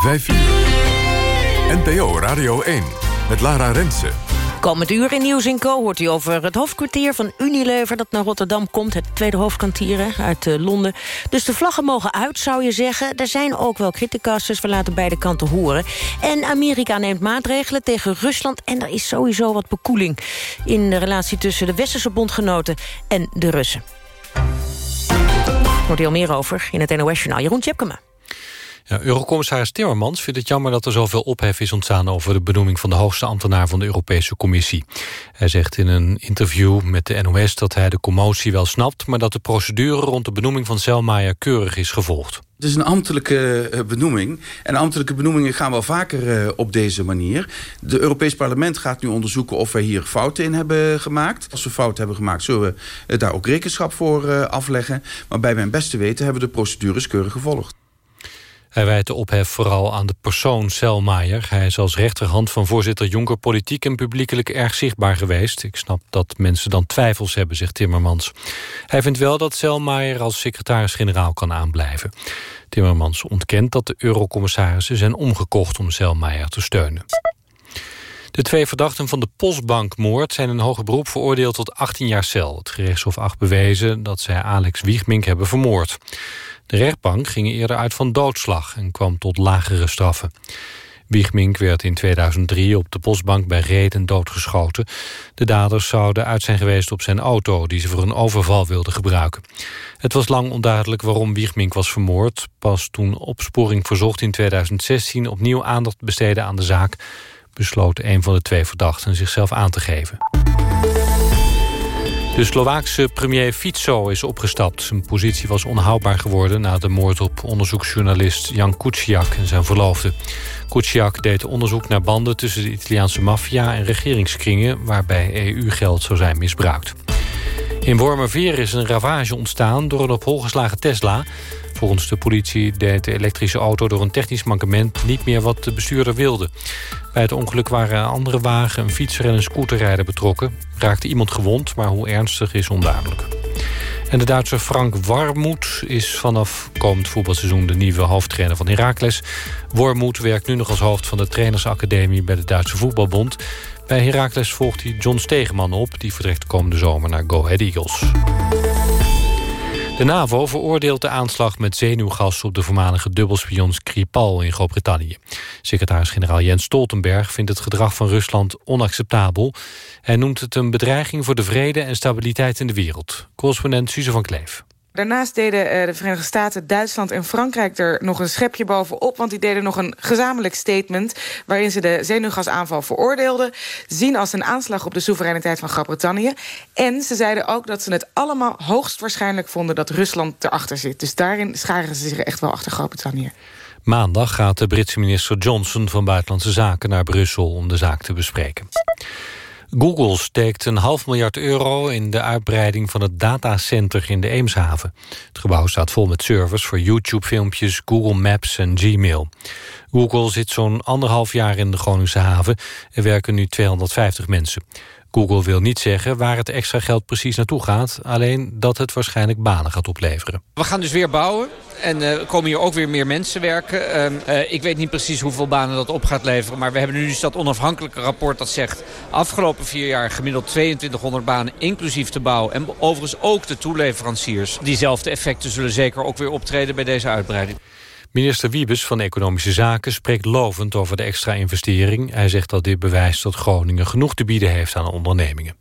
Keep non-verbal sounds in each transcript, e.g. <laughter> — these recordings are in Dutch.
5 uur. NPO Radio 1 met Lara Rensen. Komend uur in Nieuws Co hoort u over het hoofdkwartier van Unilever... dat naar Rotterdam komt, het tweede hoofdkwartier uit uh, Londen. Dus de vlaggen mogen uit, zou je zeggen. Er zijn ook wel criticasters, we laten beide kanten horen. En Amerika neemt maatregelen tegen Rusland... en er is sowieso wat bekoeling in de relatie tussen de westerse bondgenoten en de Russen. Hoort u al meer over in het NOS-journaal. Jeroen Tjepkema. Ja, Eurocommissaris Timmermans vindt het jammer dat er zoveel ophef is ontstaan over de benoeming van de hoogste ambtenaar van de Europese Commissie. Hij zegt in een interview met de NOS dat hij de commotie wel snapt, maar dat de procedure rond de benoeming van Selmayr keurig is gevolgd. Het is een ambtelijke eh, benoeming. En ambtelijke benoemingen gaan wel vaker uh, op deze manier. De Europees Parlement gaat nu onderzoeken of wij hier fouten in hebben gemaakt. Als we fouten hebben gemaakt, zullen we daar ook rekenschap voor afleggen. Maar bij mijn beste weten hebben we de procedures keurig gevolgd. Hij wijt de ophef vooral aan de persoon Selmayr. Hij is als rechterhand van voorzitter Jonker politiek en publiekelijk erg zichtbaar geweest. Ik snap dat mensen dan twijfels hebben, zegt Timmermans. Hij vindt wel dat Selmayr als secretaris-generaal kan aanblijven. Timmermans ontkent dat de eurocommissarissen zijn omgekocht om Selmayr te steunen. De twee verdachten van de Postbankmoord zijn in hoger beroep veroordeeld tot 18 jaar cel. Het gerechtshof acht bewezen dat zij Alex Wiegmink hebben vermoord. De rechtbank ging eerder uit van doodslag en kwam tot lagere straffen. Wiegmink werd in 2003 op de postbank bij Reden doodgeschoten. De daders zouden uit zijn geweest op zijn auto... die ze voor een overval wilden gebruiken. Het was lang onduidelijk waarom Wiegmink was vermoord. Pas toen opsporing verzocht in 2016 opnieuw aandacht besteden aan de zaak... besloot een van de twee verdachten zichzelf aan te geven. De Slovaakse premier Fico is opgestapt. Zijn positie was onhoudbaar geworden... na de moord op onderzoeksjournalist Jan Kuciak en zijn verloofde. Kuciak deed onderzoek naar banden tussen de Italiaanse maffia... en regeringskringen waarbij EU-geld zou zijn misbruikt. In Wormerveer is een ravage ontstaan door een op hol geslagen Tesla... Volgens de politie deed de elektrische auto door een technisch mankement... niet meer wat de bestuurder wilde. Bij het ongeluk waren een andere wagen, een fietser en een scooterrijder betrokken. Raakte iemand gewond, maar hoe ernstig is onduidelijk. En de Duitse Frank Warmoed is vanaf komend voetbalseizoen... de nieuwe hoofdtrainer van Heracles. Warmoed werkt nu nog als hoofd van de trainersacademie... bij de Duitse Voetbalbond. Bij Heracles volgt hij John Stegeman op. Die vertrekt komende zomer naar Go Ahead Eagles. De NAVO veroordeelt de aanslag met zenuwgas op de voormalige dubbelspion Skripal in Groot-Brittannië. Secretaris-generaal Jens Stoltenberg vindt het gedrag van Rusland onacceptabel. Hij noemt het een bedreiging voor de vrede en stabiliteit in de wereld. Correspondent Suze van Kleef. Daarnaast deden eh, de Verenigde Staten, Duitsland en Frankrijk er nog een schepje bovenop. Want die deden nog een gezamenlijk statement... waarin ze de zenuwgasaanval veroordeelden. Zien als een aanslag op de soevereiniteit van Groot-Brittannië. En ze zeiden ook dat ze het allemaal hoogstwaarschijnlijk vonden... dat Rusland erachter zit. Dus daarin scharen ze zich echt wel achter Groot-Brittannië. Maandag gaat de Britse minister Johnson van Buitenlandse Zaken naar Brussel om de zaak te bespreken. Google steekt een half miljard euro in de uitbreiding van het datacenter in de Eemshaven. Het gebouw staat vol met servers voor YouTube-filmpjes, Google Maps en Gmail. Google zit zo'n anderhalf jaar in de Groningse haven. Er werken nu 250 mensen. Google wil niet zeggen waar het extra geld precies naartoe gaat... alleen dat het waarschijnlijk banen gaat opleveren. We gaan dus weer bouwen en uh, komen hier ook weer meer mensen werken. Uh, uh, ik weet niet precies hoeveel banen dat op gaat leveren... maar we hebben nu dus dat onafhankelijke rapport dat zegt... afgelopen vier jaar gemiddeld 2200 banen, inclusief de bouw... en overigens ook de toeleveranciers. Diezelfde effecten zullen zeker ook weer optreden bij deze uitbreiding. Minister Wiebes van Economische Zaken spreekt lovend over de extra investering. Hij zegt dat dit bewijst dat Groningen genoeg te bieden heeft aan ondernemingen.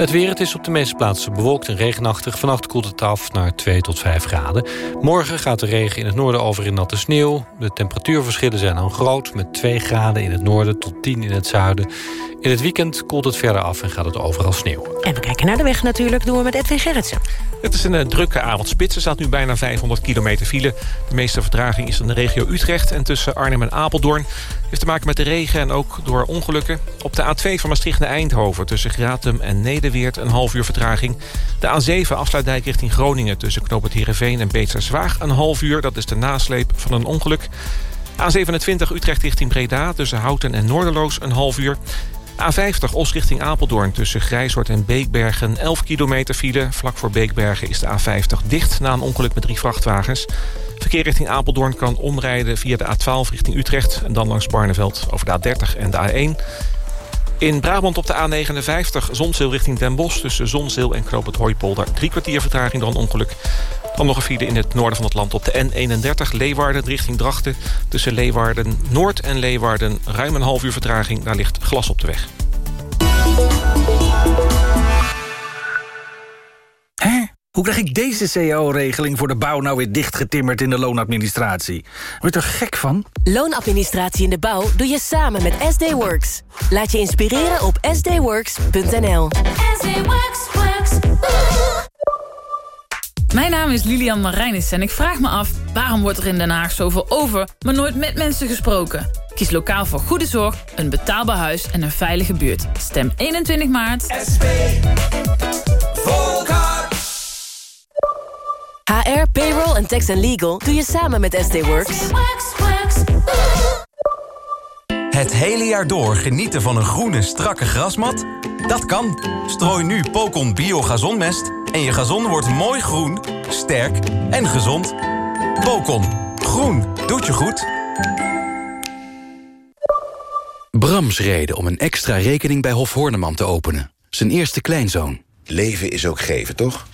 Het weer, het is op de meeste plaatsen bewolkt en regenachtig. Vannacht koelt het af naar 2 tot 5 graden. Morgen gaat de regen in het noorden over in natte sneeuw. De temperatuurverschillen zijn dan groot... met 2 graden in het noorden tot 10 in het zuiden. In het weekend koelt het verder af en gaat het overal sneeuwen. En we kijken naar de weg natuurlijk, doen we met Edwin Gerritsen. Het is een uh, drukke avondspits. Er staat nu bijna 500 kilometer file. De meeste vertraging is in de regio Utrecht en tussen Arnhem en Apeldoorn. Het heeft te maken met de regen en ook door ongelukken. Op de A2 van Maastricht naar Eindhoven tussen Gratum en Nederweert een half uur vertraging. De A7 afsluitdijk richting Groningen tussen Knoop het Heerenveen en Beetserswaag een half uur. Dat is de nasleep van een ongeluk. A27 Utrecht richting Breda tussen Houten en Noorderloos een half uur. A50 Os richting Apeldoorn tussen Grijshoort en Beekbergen. 11 kilometer file. Vlak voor Beekbergen is de A50 dicht na een ongeluk met drie vrachtwagens. Verkeer richting Apeldoorn kan omrijden via de A12 richting Utrecht... en dan langs Barneveld over de A30 en de A1. In Brabant op de A59 Zonzeel richting Den Bosch... tussen Zonzeel en Knoop het Hooipolder. Drie kwartier vertraging door een ongeluk. Dan nog een file in het noorden van het land op de N31 Leeuwarden richting Drachten. Tussen Leeuwarden Noord en Leeuwarden ruim een half uur vertraging. Daar ligt glas op de weg. Hoe krijg ik deze cao-regeling voor de bouw nou weer dichtgetimmerd in de loonadministratie? Word je er gek van? Loonadministratie in de bouw doe je samen met SD Works. Laat je inspireren op sdworks.nl. Mijn naam is Lilian Marijnis en ik vraag me af... waarom wordt er in Den Haag zoveel over, maar nooit met mensen gesproken? Kies lokaal voor goede zorg, een betaalbaar huis en een veilige buurt. Stem 21 maart. SP. HR, payroll en tax and legal doe je samen met SD Works. Het hele jaar door genieten van een groene, strakke grasmat? Dat kan. Strooi nu Pocon Bio Gazonmest en je gazon wordt mooi groen, sterk en gezond. Pocon. Groen. Doet je goed. Brams reden om een extra rekening bij Hof Horneman te openen. Zijn eerste kleinzoon. Leven is ook geven, toch?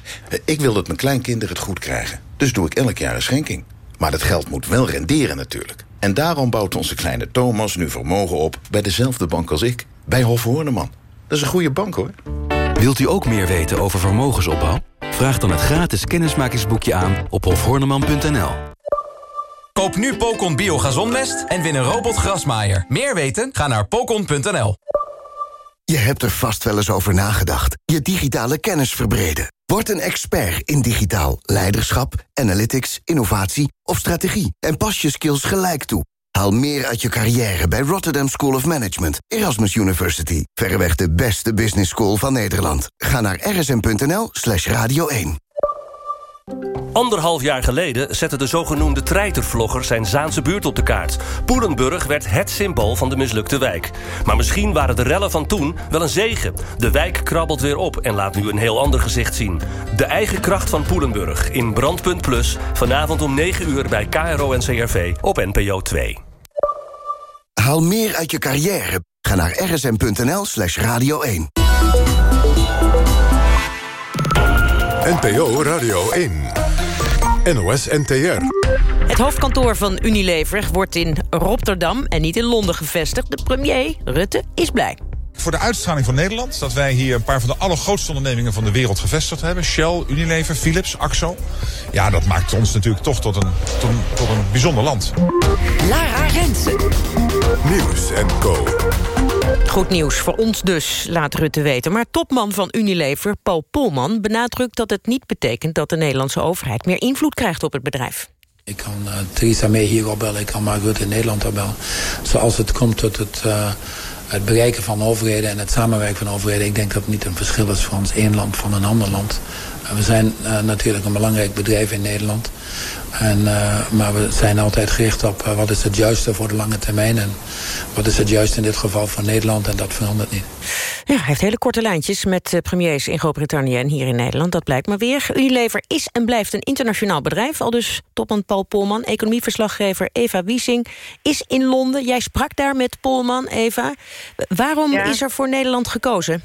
Ik wil dat mijn kleinkinderen het goed krijgen. Dus doe ik elk jaar een schenking. Maar dat geld moet wel renderen natuurlijk. En daarom bouwt onze kleine Thomas nu vermogen op... bij dezelfde bank als ik, bij Hof Horneman. Dat is een goede bank, hoor. Wilt u ook meer weten over vermogensopbouw? Vraag dan het gratis kennismakingsboekje aan op hofhorneman.nl. Koop nu Pocon Bio Gazonmest en win een robotgrasmaaier. Meer weten? Ga naar pocon.nl. Je hebt er vast wel eens over nagedacht. Je digitale kennis verbreden. Word een expert in digitaal leiderschap, analytics, innovatie of strategie. En pas je skills gelijk toe. Haal meer uit je carrière bij Rotterdam School of Management, Erasmus University. Verreweg de beste business school van Nederland. Ga naar rsm.nl slash radio 1. Anderhalf jaar geleden zette de zogenoemde treitervlogger zijn Zaanse buurt op de kaart. Poelenburg werd het symbool van de mislukte wijk. Maar misschien waren de rellen van toen wel een zegen. De wijk krabbelt weer op en laat nu een heel ander gezicht zien. De eigen kracht van Poelenburg in Brandpunt Plus... vanavond om 9 uur bij KRO en CRV op NPO 2. Haal meer uit je carrière. Ga naar rsm.nl slash radio 1. NPO Radio 1. NOS NTR. Het hoofdkantoor van Unilever wordt in Rotterdam en niet in Londen gevestigd. De premier, Rutte, is blij voor de uitstraling van Nederland... dat wij hier een paar van de allergrootste ondernemingen van de wereld gevestigd hebben. Shell, Unilever, Philips, Axo. Ja, dat maakt ons natuurlijk toch tot een, tot een, tot een bijzonder land. Lara Rensen. Nieuws en Co. Goed nieuws voor ons dus, laat Rutte weten. Maar topman van Unilever, Paul Polman, benadrukt dat het niet betekent... dat de Nederlandse overheid meer invloed krijgt op het bedrijf. Ik kan uh, Theresa May hier opbellen, ik kan Mark Rutte in Nederland opbellen. Zoals het komt tot het... Uh, het bereiken van overheden en het samenwerken van overheden. Ik denk dat het niet een verschil is van ons één land van een ander land. We zijn uh, natuurlijk een belangrijk bedrijf in Nederland. En, uh, maar we zijn altijd gericht op uh, wat is het juiste voor de lange termijn. En wat is het juiste in dit geval voor Nederland. En dat verandert niet. Ja, hij heeft hele korte lijntjes met premiers in Groot-Brittannië en hier in Nederland. Dat blijkt maar weer. Unilever is en blijft een internationaal bedrijf. Al dus topman Paul Polman, economieverslaggever Eva Wiesing... is in Londen. Jij sprak daar met Polman, Eva. Waarom ja. is er voor Nederland gekozen?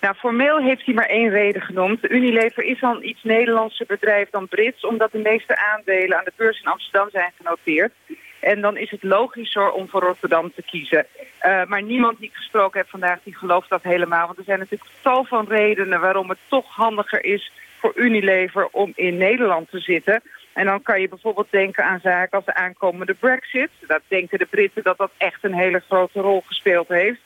Nou, formeel heeft hij maar één reden genoemd. Unilever is al een iets Nederlandse bedrijf dan Brits... omdat de meeste aandelen aan de beurs in Amsterdam zijn genoteerd. En dan is het logischer om voor Rotterdam te kiezen. Uh, maar niemand die ik gesproken heb vandaag die gelooft dat helemaal. Want er zijn natuurlijk tal van redenen waarom het toch handiger is voor Unilever om in Nederland te zitten. En dan kan je bijvoorbeeld denken aan zaken als de aankomende brexit. Dat denken de Britten dat dat echt een hele grote rol gespeeld heeft.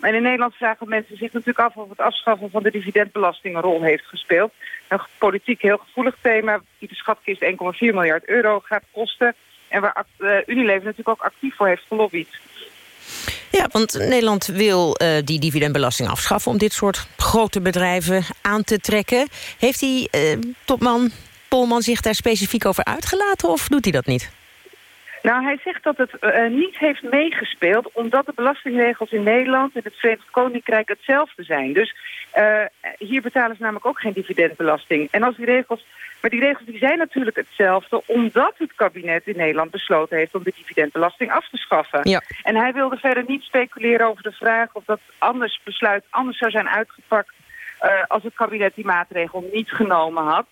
En in Nederland vragen mensen zich natuurlijk af of het afschaffen van de dividendbelasting een rol heeft gespeeld. Een politiek heel gevoelig thema die de schatkist 1,4 miljard euro gaat kosten. En waar uh, Unilever natuurlijk ook actief voor heeft gelobbyd. Ja, want Nederland wil uh, die dividendbelasting afschaffen... om dit soort grote bedrijven aan te trekken. Heeft die uh, topman Polman zich daar specifiek over uitgelaten of doet hij dat niet? Nou, hij zegt dat het uh, niet heeft meegespeeld... omdat de belastingregels in Nederland en het Verenigd Koninkrijk hetzelfde zijn. Dus uh, hier betalen ze namelijk ook geen dividendbelasting. En als die regels... Maar die regels die zijn natuurlijk hetzelfde... omdat het kabinet in Nederland besloten heeft... om de dividendbelasting af te schaffen. Ja. En hij wilde verder niet speculeren over de vraag... of dat anders besluit anders zou zijn uitgepakt... Uh, als het kabinet die maatregel niet genomen had.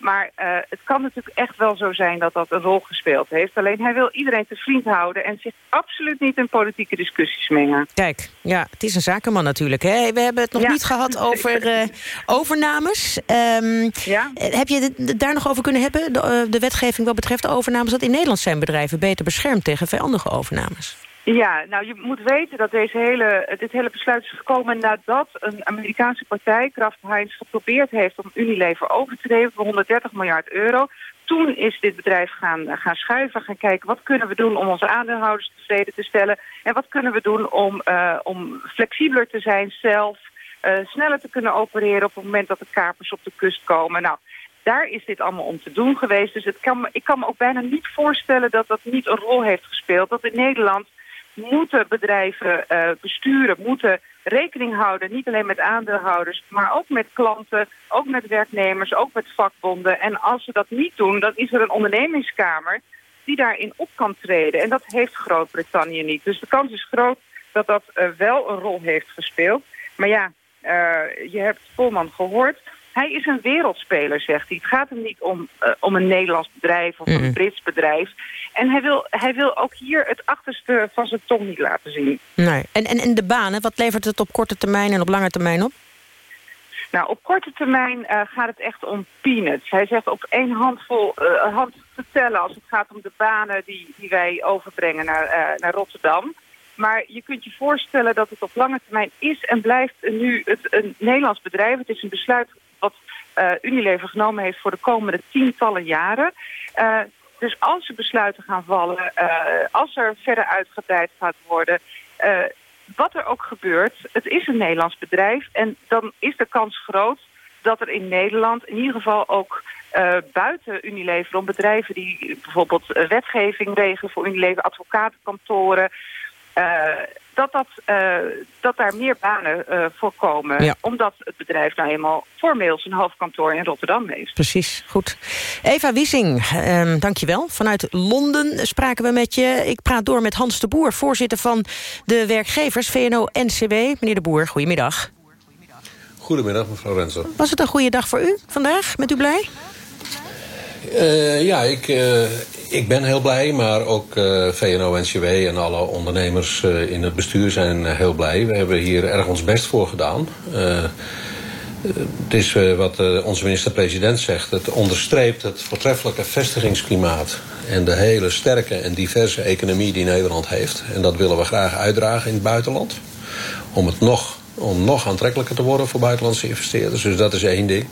Maar uh, het kan natuurlijk echt wel zo zijn dat dat een rol gespeeld heeft. Alleen hij wil iedereen te vriend houden en zich absoluut niet in politieke discussies mengen. Kijk, ja, het is een zakenman natuurlijk. Hè? We hebben het nog Ja. niet gehad over uh, overnames. Um, ja? Heb je het daar nog over kunnen hebben? De, de wetgeving wat betreft overnames... dat in Nederland zijn bedrijven beter beschermd tegen vijandige overnames. Ja, nou je moet weten dat deze hele, dit hele besluit is gekomen nadat een Amerikaanse partij, Kraft Heinz, geprobeerd heeft om Unilever over te nemen voor 130 miljard euro. Toen is dit bedrijf gaan, gaan schuiven, gaan kijken wat kunnen we doen om onze aandeelhouders tevreden te stellen. En wat kunnen we doen om, uh, om flexibeler te zijn zelf, uh, sneller te kunnen opereren op het moment dat de kapers op de kust komen. Nou, daar is dit allemaal om te doen geweest. Dus het kan, ik kan me ook bijna niet voorstellen dat dat niet een rol heeft gespeeld. Dat in Nederland moeten bedrijven uh, besturen, moeten rekening houden, niet alleen met aandeelhouders, maar ook met klanten, ook met werknemers, ook met vakbonden. En als ze dat niet doen, dan is er een ondernemingskamer die daarin op kan treden. En dat heeft Groot-Brittannië niet. Dus de kans is groot dat dat uh, wel een rol heeft gespeeld. Maar ja, uh, je hebt Polman gehoord. Hij is een wereldspeler, zegt hij. Het gaat hem niet om, uh, om een Nederlands bedrijf of mm. een Brits bedrijf. En hij wil, hij wil ook hier het achterste van zijn tong niet laten zien. Nee. En, en, en de banen, wat levert het op korte termijn en op lange termijn op? Nou, op korte termijn uh, gaat het echt om peanuts. Hij zegt op één handvol uh, hand te tellen als het gaat om de banen die, die wij overbrengen naar, uh, naar Rotterdam. Maar je kunt je voorstellen dat het op lange termijn is en blijft nu het, een Nederlands bedrijf. Het is een besluit wat uh, Unilever genomen heeft voor de komende tientallen jaren. Uh, dus als er besluiten gaan vallen, uh, als er verder uitgebreid gaat worden... wat er ook gebeurt, het is een Nederlands bedrijf... en dan is de kans groot dat er in Nederland in ieder geval ook... Buiten Unilever, om bedrijven die bijvoorbeeld wetgeving regelen voor Unilever, advocatenkantoren, dat, dat, uh, dat daar meer banen uh, voorkomen. Ja. Omdat het bedrijf nou eenmaal formeel zijn hoofdkantoor in Rotterdam heeft. Precies, goed. Eva Wiesing, um, dankjewel. Vanuit Londen spraken we met je. Ik praat door met Hans de Boer, voorzitter van de werkgevers VNO-NCW. Meneer de Boer, goedemiddag. Goedemiddag, mevrouw Rensen. Was het een goede dag voor u vandaag? Bent u blij? Uh, ja, ik, uh, ik ben heel blij, maar ook uh, VNO-NCW en alle ondernemers in het bestuur zijn heel blij. We hebben hier erg ons best voor gedaan. Het is wat onze minister-president zegt. Het onderstreept het voortreffelijke vestigingsklimaat... en de hele sterke en diverse economie die Nederland heeft. En dat willen we graag uitdragen in het buitenland. Om het nog om nog aantrekkelijker te worden voor buitenlandse investeerders. Dus dat is één ding.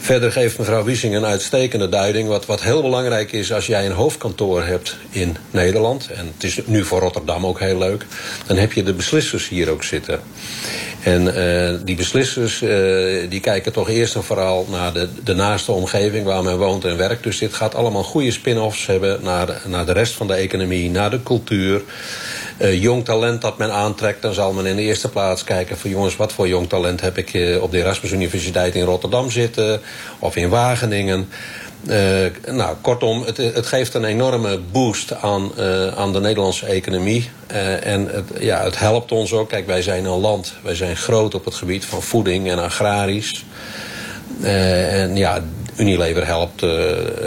Verder geeft mevrouw Wiesing een uitstekende duiding. Wat, wat heel belangrijk is als jij een hoofdkantoor hebt in Nederland... en het is nu voor Rotterdam ook heel leuk... dan heb je de beslissers hier ook zitten. En uh, die beslissers uh, die kijken toch eerst en vooral naar de, de naaste omgeving... waar men woont en werkt. Dus dit gaat allemaal goede spin-offs hebben naar naar de rest van de economie... naar de cultuur... Uh, jong talent dat men aantrekt, dan zal men in de eerste plaats kijken van jongens, wat voor jong talent heb ik uh, op de Erasmus Universiteit in Rotterdam zitten of in Wageningen. Uh, nou, kortom, het, het, geeft een enorme boost aan, aan de Nederlandse economie. En het, ja, het helpt ons ook. Kijk, wij zijn een land, wij zijn groot op het gebied van voeding en agrarisch. en ja, Unilever helpt, uh,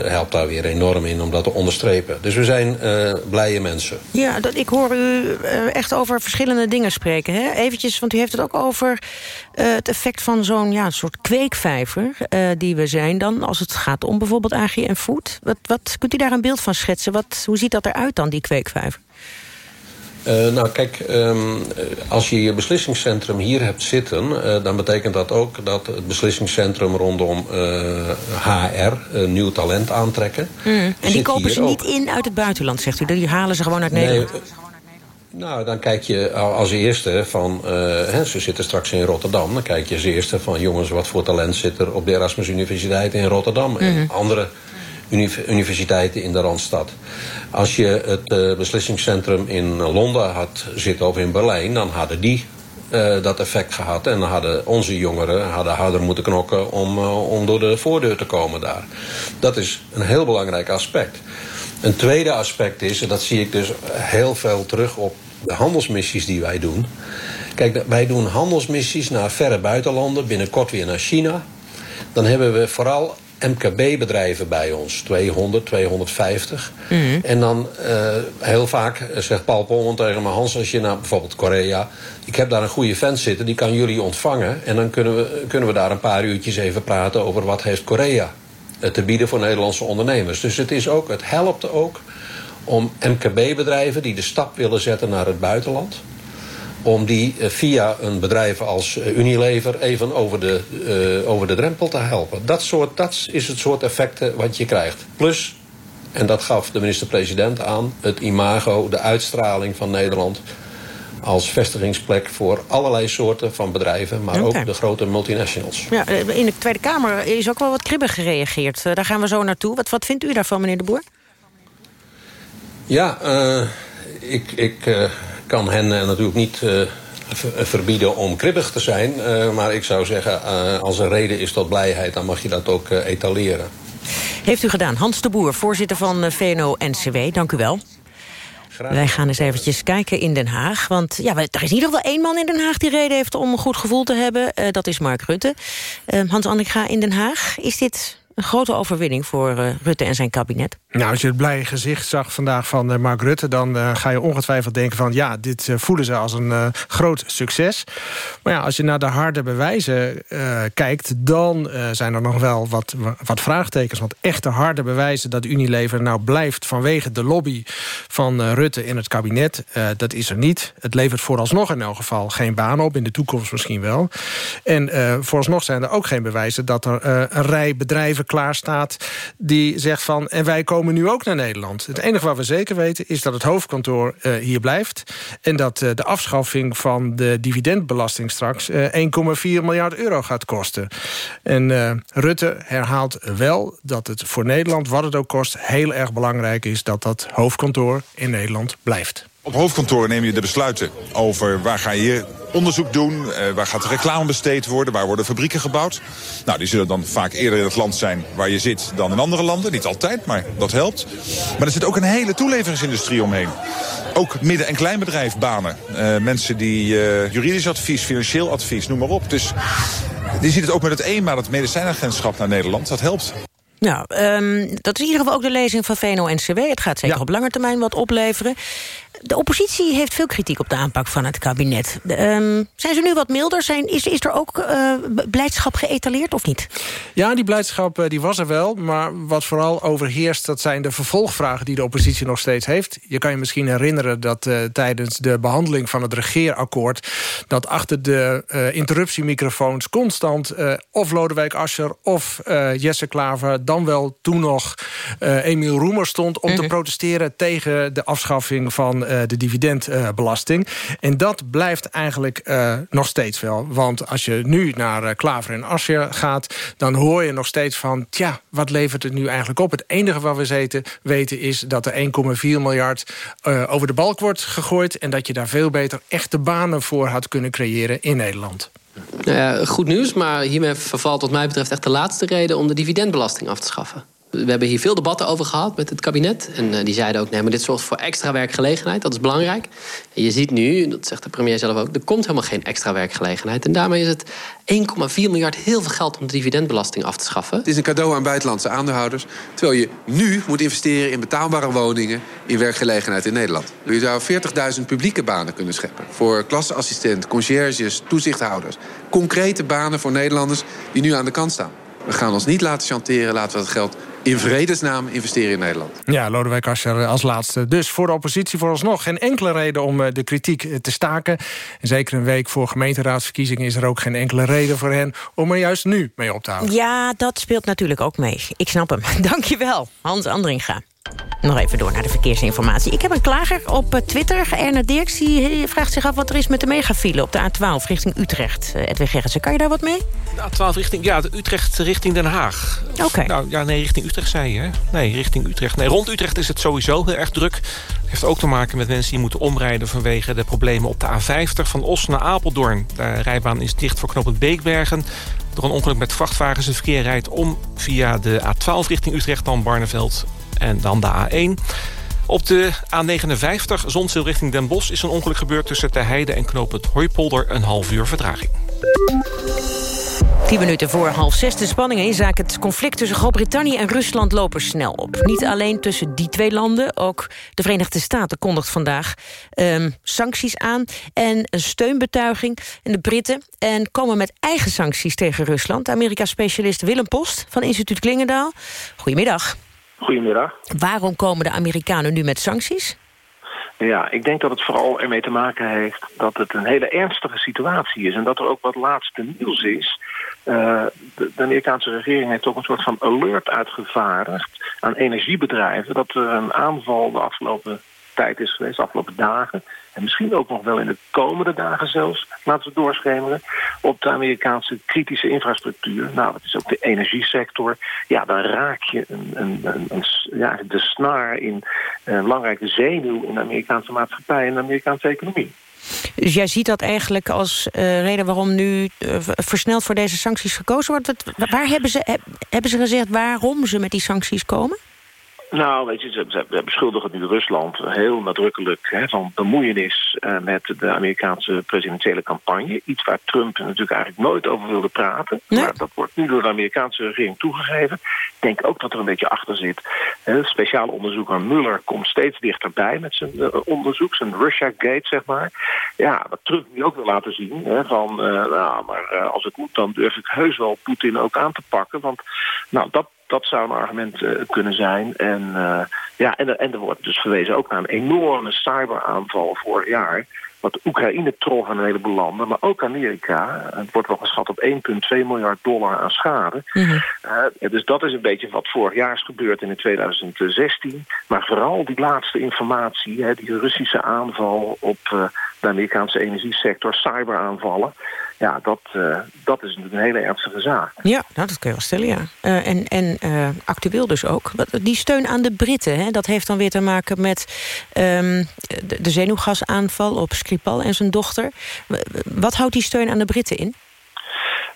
helpt daar weer enorm in om dat te onderstrepen. Dus we zijn uh, blije mensen. Ja, dat, ik hoor u uh, echt over verschillende dingen spreken. Hè? Eventjes, want u heeft het ook over het effect van zo'n ja, soort kweekvijver... die we zijn dan, als het gaat om bijvoorbeeld agri en food. Wat, wat, kunt u daar een beeld van schetsen? Wat, hoe ziet dat eruit dan, die kweekvijver? Uh, nou kijk, um, als je je beslissingscentrum hier hebt zitten... Uh, dan betekent dat ook dat het beslissingscentrum rondom uh, HR... nieuw talent aantrekken. Mm. En die kopen ze niet in uit het buitenland, zegt u? Die halen ze gewoon uit Nederland? Nee, nou, dan kijk je als eerste van... Hè, ze zitten straks in Rotterdam. Dan kijk je als eerste van... jongens, wat voor talent zit er op de Erasmus Universiteit in Rotterdam? Mhm. En andere universiteiten in de Randstad. Als je het uh, beslissingscentrum in Londen had zitten of in Berlijn, dan hadden die uh, dat effect gehad. En dan hadden onze jongeren hadden harder moeten knokken om, uh, om door de voordeur te komen daar. Dat is een heel belangrijk aspect. Een tweede aspect is, en dat zie ik dus heel veel terug op de handelsmissies die wij doen. Kijk, wij doen handelsmissies naar verre buitenlanden, binnenkort weer naar China. Dan hebben we vooral MKB-bedrijven bij ons. 200, 250. Mm. En dan uh, heel vaak zegt Paul Polman tegen me... Hans, als je naar bijvoorbeeld Korea... ik heb daar een goede vent zitten, die kan jullie ontvangen... en dan kunnen we, kunnen we daar een paar uurtjes even praten... over wat heeft Korea te bieden voor Nederlandse ondernemers. Dus het, is ook, het helpt ook om MKB-bedrijven... die de stap willen zetten naar het buitenland om die eh, via een bedrijf als eh, Unilever even over de, uh, over de drempel te helpen. Dat, soort, dat is het soort effecten wat je krijgt. Plus, en dat gaf de minister-president aan... het imago, de uitstraling van Nederland als vestigingsplek voor allerlei soorten van bedrijven... maar okay. ook de grote multinationals. Ja, in de Tweede Kamer is ook wel wat kribbig gereageerd. Daar gaan we zo naartoe. Wat, wat vindt u daarvan, meneer de Boer? Ja, uh, ik... ik uh, kan hen uh, natuurlijk niet uh, verbieden om kribbig te zijn. Maar ik zou zeggen, als er reden is tot blijheid... dan mag je dat ook etaleren. Heeft u gedaan. Hans de Boer, voorzitter van VNO-NCW. Dank u wel. Wij gaan eens eventjes kijken in Den Haag. Want ja, er is in ieder geval één man in Den Haag die reden heeft om een goed gevoel te hebben. Uh, dat is Mark Rutte. Uh, Hans Annika in Den Haag. Is dit een grote overwinning voor uh, Rutte en zijn kabinet. Nou, als je het blije gezicht zag vandaag van uh, Mark Rutte... dan uh, ga je ongetwijfeld denken van... ja, dit voelen ze als een groot succes. Maar ja, als je naar de harde bewijzen kijkt... dan zijn er nog wel wat, wat vraagtekens. Want echte harde bewijzen dat Unilever nou blijft... vanwege de lobby van Rutte in het kabinet, dat is er niet. Het levert vooralsnog in elk geval geen baan op. In de toekomst misschien wel. En vooralsnog zijn er ook geen bewijzen... dat er een rij bedrijven klaar staat die zegt van... en wij komen nu ook naar Nederland. Het enige wat we zeker weten is dat het hoofdkantoor uh, hier blijft... en dat uh, de afschaffing van de dividendbelasting straks... Uh, 1,4 miljard euro gaat kosten. En Rutte herhaalt wel dat het voor Nederland, wat het ook kost... heel erg belangrijk is dat dat hoofdkantoor in Nederland blijft. Op hoofdkantoor neem je de besluiten over waar ga je onderzoek doen, uh, waar gaat de reclame besteed worden, waar worden fabrieken gebouwd. Nou, die zullen dan vaak eerder in het land zijn waar je zit dan in andere landen. Niet altijd, maar dat helpt. Maar er zit ook een hele toeleveringsindustrie omheen. Ook midden- en kleinbedrijfbanen. Uh, mensen die uh, juridisch advies, financieel advies, noem maar op. Dus die ziet het ook met het EMA, het medicijnagentschap naar Nederland. Dat helpt. Nou, um, dat is in ieder geval ook de lezing van VNO-NCW. Het gaat zeker ja. op lange termijn wat opleveren. De oppositie heeft veel kritiek op de aanpak van het kabinet. Um, zijn ze nu wat milder? Zijn, is, is er ook uh, blijdschap geëtaleerd of niet? Ja, die blijdschap die was er wel. Maar wat vooral overheerst, dat zijn de vervolgvragen... die de oppositie nog steeds heeft. Je kan je misschien herinneren dat uh, tijdens de behandeling van het regeerakkoord... dat achter de uh, interruptiemicrofoons constant... of Lodewijk Asscher of Jesse Klaver... dan wel toen nog Emiel Roemer stond... om mm -hmm. te protesteren tegen de afschaffing van uh, de dividendbelasting. En dat blijft eigenlijk uh, nog steeds wel. Want als je nu naar Klaver en Asscher gaat... dan hoor je nog steeds van... tja, wat levert het nu eigenlijk op? Het enige wat we weten, weten is dat er 1,4 miljard over de balk wordt gegooid... en dat je daar veel beter echte banen voor had kunnen creëren in Nederland. Nou goed nieuws, maar hiermee vervalt wat mij betreft echt de laatste reden... om de dividendbelasting af te schaffen. We hebben hier veel debatten over gehad met het kabinet. En uh, die zeiden ook, nee, maar dit zorgt voor extra werkgelegenheid. Dat is belangrijk. En je ziet nu, dat zegt de premier zelf ook... er komt helemaal geen extra werkgelegenheid. En daarmee is het 1,4 miljard heel veel geld om de dividendbelasting af te schaffen. Het is een cadeau aan buitenlandse aandeelhouders. Terwijl je nu moet investeren in betaalbare woningen... in werkgelegenheid in Nederland. Je zou 40.000 publieke banen kunnen scheppen. Voor klasseassistent, conciërges, toezichthouders. Concrete banen voor Nederlanders die nu aan de kant staan. We gaan ons niet laten chanteren, laten we het geld in vredesnaam investeren in Nederland. Ja, Lodewijk Asscher als laatste. Dus voor de oppositie vooralsnog geen enkele reden om de kritiek te staken. En zeker een week voor gemeenteraadsverkiezingen... is er ook geen enkele reden voor hen om er juist nu mee op te houden. Ja, dat speelt natuurlijk ook mee. Ik snap hem. <laughs> Dank je wel, Hans Andringa. Nog even door naar de verkeersinformatie. Ik heb een klager op eh, Twitter. Ernest Dirks die vraagt zich af wat er is met de megafile op de A12 richting Utrecht. Uh, Edwin Gerritsen, kan je daar wat mee? De A12 richting, ja, de Utrecht richting Den Haag. Oké. Nou, ja, nee, richting Utrecht zei je, hè? Nee, richting Utrecht. Nee, rond Utrecht is het sowieso heel erg druk. heeft ook te maken met mensen die moeten omrijden... vanwege de problemen op de A50 van Os naar Apeldoorn. De rijbaan is dicht voor knooppunt Beekbergen. Door een ongeluk met vrachtwagens. Het verkeer rijdt om via de A12 richting Utrecht, dan Barneveld en dan de A1. Op de A59 Zonzeel richting Den Bosch is een ongeluk gebeurd... tussen de Heide en Knoop het Hooipolder een half uur vertraging. 10 minuten voor half zes. De spanningen in zaken het conflict tussen Groot-Brittannië en Rusland lopen snel op. Niet alleen tussen die twee landen, ook de Verenigde Staten kondigt vandaag um, sancties aan en een steunbetuiging. En de Britten en komen met eigen sancties tegen Rusland. Amerika-specialist Willem Post van instituut Klingendaal. Goedemiddag. Goedemiddag. Waarom komen de Amerikanen nu met sancties? Ja, ik denk dat het vooral ermee te maken heeft dat het een hele ernstige situatie is. En dat er ook wat laatste nieuws is. Uh, de, Amerikaanse regering heeft ook een soort van alert uitgevaardigd aan energiebedrijven. Dat er een aanval de afgelopen tijd is geweest, de afgelopen dagen... en misschien ook nog wel in de komende dagen zelfs, laten we doorschemeren... op de Amerikaanse kritische infrastructuur. Nou, dat is ook de energiesector. Ja, dan raak je een, een, een, ja, de snaar in een belangrijke zenuw... in de Amerikaanse maatschappij en de Amerikaanse economie. Dus jij ziet dat eigenlijk als uh, reden waarom nu uh, versneld voor deze sancties gekozen wordt. Waar hebben ze, hebben ze gezegd waarom ze met die sancties komen? Nou, weet je, ze, beschuldigen nu Rusland heel nadrukkelijk hè, van bemoeienis uh, met de Amerikaanse presidentiële campagne. Iets waar Trump natuurlijk eigenlijk nooit over wilde praten. Nee. Maar dat wordt nu door de Amerikaanse regering toegegeven. Ik denk ook dat er een beetje achter zit. Hè, speciale onderzoeker Mueller komt steeds dichterbij met zijn uh, onderzoek, zijn Russia Gate, zeg maar. Ja, wat Trump nu ook wil laten zien. Hè, van, uh, nou, maar als het moet, dan durf ik heus wel Poetin ook aan te pakken. Want nou, dat dat zou een argument uh, kunnen zijn. En, uh, ja, en, en er wordt dus verwezen ook naar een enorme cyberaanval vorig jaar. Wat Oekraïne trof aan een heleboel landen, maar ook Amerika. Het wordt wel geschat op 1,2 miljard dollar aan schade. Mm -hmm. uh, dus dat is een beetje wat vorig jaar is gebeurd in 2016. Maar vooral die laatste informatie, hè, die Russische aanval op de Amerikaanse energiesector, cyberaanvallen ja, dat, uh, dat is een hele ernstige zaak. Ja, nou, dat kun je wel stellen, ja. En en actueel dus ook. Die steun aan de Britten, hè, dat heeft dan weer te maken met um, de, de zenuwgasaanval op En zijn dochter. Wat houdt die steun aan de Britten in?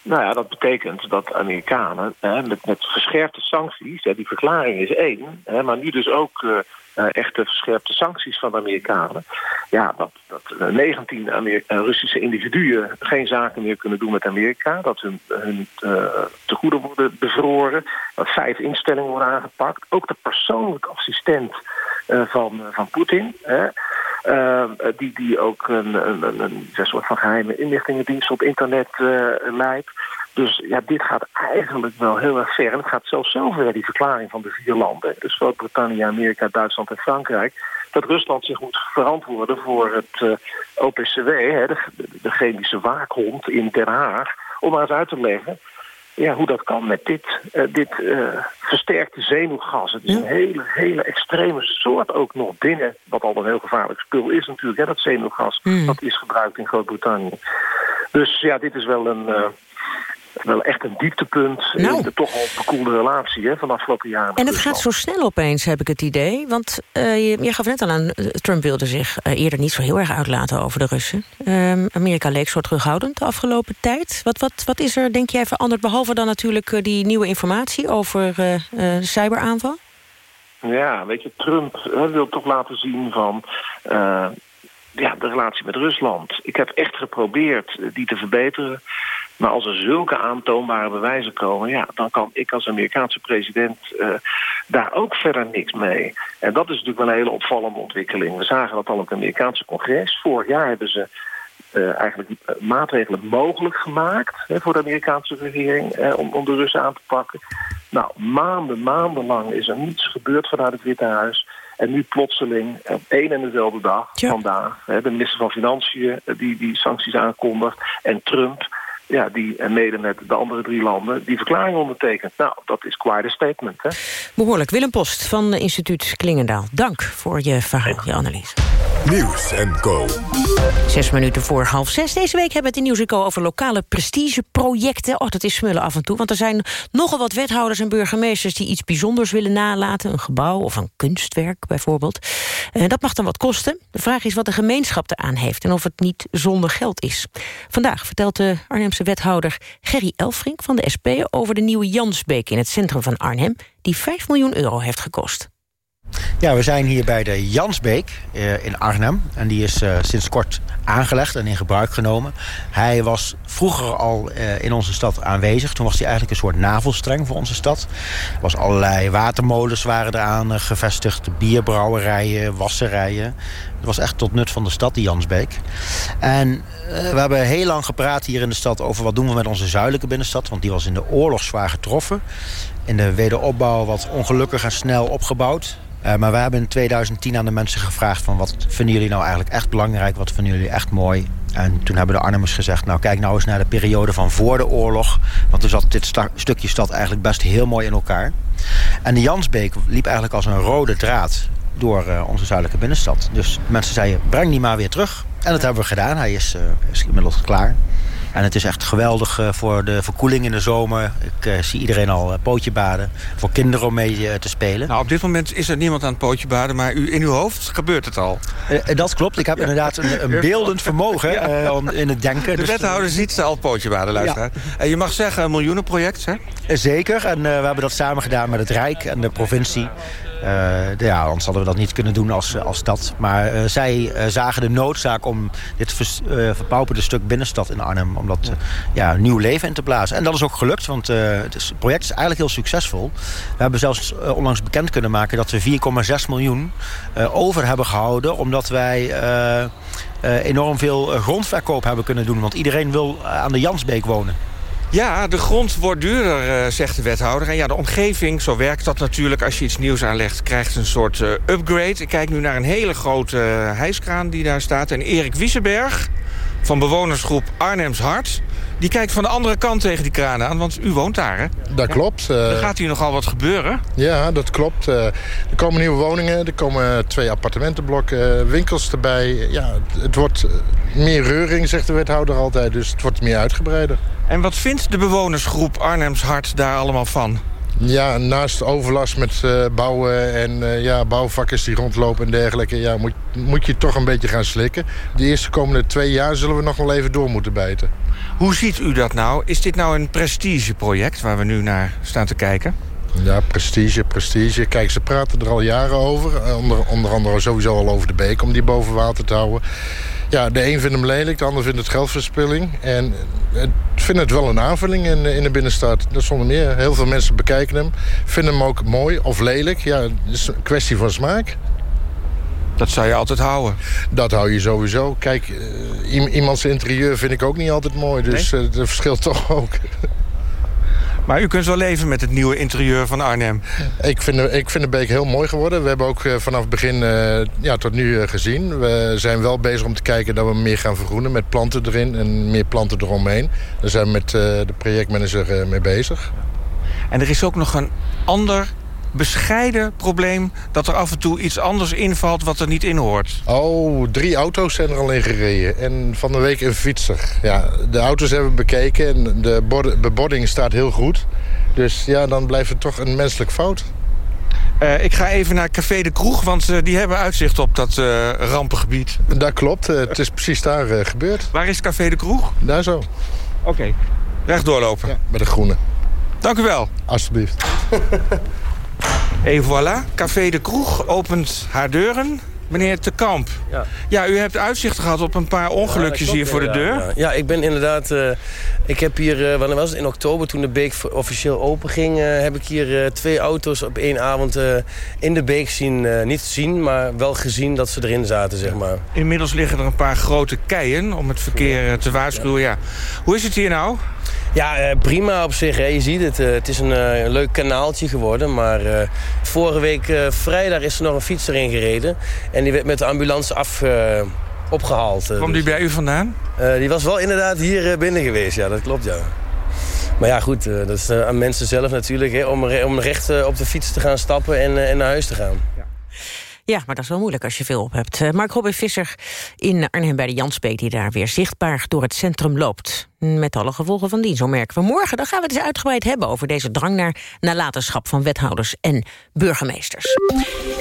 Nou ja, dat betekent dat Amerikanen hè, met, verscherpte sancties... Hè, die verklaring is één, hè, maar nu dus ook... Uh, uh, echte verscherpte sancties van Amerikanen. Ja, dat, dat 19 Amer Russische individuen geen zaken meer kunnen doen met Amerika. Dat hun, hun tegoeden worden bevroren. Dat vijf instellingen worden aangepakt. Ook de persoonlijke assistent van, van Poetin. Uh, die, die ook een, een, een, een, soort van geheime inlichtingendienst op internet uh, leidt. Dus ja, dit gaat eigenlijk wel heel erg ver. En het gaat zelfs zover, die verklaring van de vier landen. Dus Groot-Brittannië, Amerika, Duitsland en Frankrijk. Dat Rusland zich moet verantwoorden voor het uh, OPCW, hè, de, de chemische waakhond in Den Haag. Om maar eens uit te leggen ja, hoe dat kan met dit, uh, dit uh, versterkte zenuwgas. Het is een hele, hele extreme soort ook nog binnen, wat al een heel gevaarlijk spul is natuurlijk, hè, dat zenuwgas, mm. dat is gebruikt in Groot-Brittannië. Dus ja, dit is wel een, uh, wel echt een dieptepunt nou. in de toch al bekoelde relatie hè, van de afgelopen jaren. En het gaat zo snel opeens, heb ik het idee. Want uh, je, je, gaf net al aan, Trump wilde zich uh, eerder niet zo heel erg uitlaten over de Russen. Um, Amerika leek zo terughoudend de afgelopen tijd. Wat, wat, wat is er, denk jij, veranderd? Behalve dan natuurlijk uh, die nieuwe informatie over de cyberaanval? Ja, weet je, Trump wil toch laten zien van ja, de relatie met Rusland. Ik heb echt geprobeerd die te verbeteren. Maar als er zulke aantoonbare bewijzen komen... Ja, dan kan ik als Amerikaanse president uh, daar ook verder niks mee. En dat is natuurlijk wel een hele opvallende ontwikkeling. We zagen dat al op het Amerikaanse congres. Vorig jaar hebben ze uh, eigenlijk die maatregelen mogelijk gemaakt... Hè, voor de Amerikaanse regering om, om de Russen aan te pakken. Nou, maanden, maandenlang is er niets gebeurd vanuit het Witte Huis... En nu plotseling, op één en dezelfde dag, ja. vandaag... de minister van Financiën die die sancties aankondigt... en Trump ja, die en mede met de andere drie landen die verklaring ondertekent. Nou, dat is quite a statement. Hè? Behoorlijk. Willem Post van instituut Klingendaal. Dank voor je verhaal, je analyse. Nieuws en Co. Zes minuten voor half zes. Deze week hebben we het in Nieuws en Co over lokale prestigeprojecten. Oh, dat is smullen af en toe, want er zijn nogal wat wethouders en burgemeesters... die iets bijzonders willen nalaten, een gebouw of een kunstwerk bijvoorbeeld. Uh, dat mag dan wat kosten. De vraag is wat de gemeenschap eraan heeft en of het niet zonder geld is. Vandaag vertelt de Arnhemse wethouder Gerry Elfrink van de SP... over de nieuwe Jansbeek in het centrum van Arnhem... die 5 miljoen euro heeft gekost. Ja, we zijn hier bij de Jansbeek uh, in Arnhem. En die is uh, sinds kort aangelegd en in gebruik genomen. Hij was vroeger al uh, in onze stad aanwezig. Toen was hij eigenlijk een soort navelstreng voor onze stad. Er was allerlei watermolens waren eraan gevestigd. Bierbrouwerijen, wasserijen. Het was echt tot nut van de stad, die Jansbeek. En we hebben heel lang gepraat hier in de stad over wat doen we met onze zuidelijke binnenstad. Want die was in de oorlog zwaar getroffen. In de wederopbouw wat ongelukkig en snel opgebouwd. Uh, maar we hebben in 2010 aan de mensen gevraagd... van wat vinden jullie nou eigenlijk echt belangrijk? Wat vinden jullie echt mooi? En toen hebben de Arnhemmers gezegd... nou, kijk nou eens naar de periode van voor de oorlog. Want toen zat dit stukje stad eigenlijk best heel mooi in elkaar. En de Jansbeek liep eigenlijk als een rode draad... door uh, onze zuidelijke binnenstad. Dus mensen zeiden, breng die maar weer terug. En dat hebben we gedaan. Hij is, uh, is inmiddels klaar. En het is echt geweldig uh, voor de verkoeling in de zomer. Ik uh, zie iedereen al uh, pootje baden. Voor kinderen om mee te spelen. Nou, op dit moment is er niemand aan het pootje baden. Maar u, in uw hoofd gebeurt het al. dat klopt. Ik heb inderdaad een, een <laughs> beeldend vermogen ja. in het denken. De dus, wethouder ziet ze al pootje baden, luisteraar. Ja. En je mag zeggen een miljoenenproject, hè? Zeker. En we hebben dat samen gedaan met het Rijk en de provincie. Uh, ja, anders hadden we dat niet kunnen doen als, als stad. Maar uh, zij uh, zagen de noodzaak om dit vers, verpauperde stuk binnenstad in Arnhem... om dat ja, nieuw leven in te blazen. En dat is ook gelukt, want het, project is eigenlijk heel succesvol. We hebben zelfs onlangs bekend kunnen maken dat we 4,6 miljoen over hebben gehouden... omdat wij enorm veel grondverkoop hebben kunnen doen. Want iedereen wil aan de Jansbeek wonen. Ja, de grond wordt duurder, uh, zegt de wethouder. En ja, de omgeving, zo werkt dat natuurlijk. Als je iets nieuws aanlegt, krijgt een soort uh, upgrade. Ik kijk nu naar een hele grote uh, hijskraan die daar staat. En Erik Wiesenberg van bewonersgroep Arnhems Hart... die kijkt van de andere kant tegen die kraan aan, want u woont daar, hè? Dat klopt. er gaat hier nogal wat gebeuren. Ja, dat klopt. er komen nieuwe woningen, er komen twee appartementenblokken, winkels erbij. Ja, het wordt meer reuring, zegt de wethouder altijd, dus het wordt meer uitgebreider. En wat vindt de bewonersgroep Arnhems Hart daar allemaal van? Ja, naast overlast met uh, bouwen en uh, ja, bouwvakkers die rondlopen en dergelijke... Ja, moet, moet je toch een beetje gaan slikken. De eerste komende twee jaar zullen we nog wel even door moeten bijten. Hoe ziet u dat nou? Is dit nou een prestigeproject waar we nu naar staan te kijken? Ja, prestige, prestige. Kijk, ze praten er al jaren over. Onder, onder andere sowieso al over de beek om die boven water te houden. Ja, de een vindt hem lelijk, de ander vindt het geldverspilling. En ik vind het wel een aanvulling in, in de binnenstad. Dat zonder meer. Heel veel mensen bekijken hem. Vinden hem ook mooi of lelijk. Ja, het is een kwestie van smaak. Dat zou je altijd houden? Dat hou je sowieso. Kijk, iemands interieur vind ik ook niet altijd mooi. Dus nee? dat verschilt toch ook. Maar u kunt wel leven met het nieuwe interieur van Arnhem. Ik vind, de, ik vind de beek heel mooi geworden. We hebben ook vanaf het begin uh, ja, tot nu uh, gezien. We zijn wel bezig om te kijken dat we meer gaan vergroenen... met planten erin en meer planten eromheen. Daar zijn we met de projectmanager mee bezig. En er is ook nog een ander bescheiden probleem... dat er af en toe iets anders invalt wat er niet in hoort. Oh, drie auto's zijn er al in gereden. En van de week een fietser. Ja, de auto's hebben we bekeken en de bebording staat heel goed. Dus ja, dan blijft het toch een menselijk fout. Uh, ik ga even naar Café de Kroeg, want uh, die hebben uitzicht op dat uh, rampengebied. Dat klopt, het is precies daar gebeurd. Waar is Café de Kroeg? Daar zo. Oké, okay. recht doorlopen. Ja, bij de groene. Dank u wel. Alsjeblieft. <laughs> En voilà, Café de Kroeg opent haar deuren. Meneer Te Kamp, ja. ja, u hebt uitzicht gehad op een paar ongelukjes ja, hier voor de deur. Ja, ja. ik ben inderdaad... Uh, ik heb hier, uh, wanneer was het? In oktober, toen de beek officieel open ging... Uh, heb ik hier twee auto's op één avond in de beek zien... niet zien, maar wel gezien dat ze erin zaten, zeg maar. Inmiddels liggen er een paar grote keien om het verkeer te waarschuwen. Ja. Hoe is het hier nou? Ja, prima op zich. Hè. Je ziet het. het is een, een, leuk kanaaltje geworden. Maar vorige week vrijdag is er nog een fiets erin gereden. En die werd met de ambulance af, opgehaald. Kwam die bij u vandaan? die was wel inderdaad hier binnen geweest, ja, dat klopt, ja. Maar ja, goed, dat is aan mensen zelf natuurlijk... Hè, om, om recht op de fiets te gaan stappen en, en naar huis te gaan. Ja. Ja, maar dat is wel moeilijk als je veel op hebt. Mark Robin Visser in Arnhem bij de Jansbeek... die daar weer zichtbaar door het centrum loopt. Met alle gevolgen van dien, zo merken we morgen. Dan gaan we het eens uitgebreid hebben over deze drang naar nalatenschap... van wethouders en burgemeesters.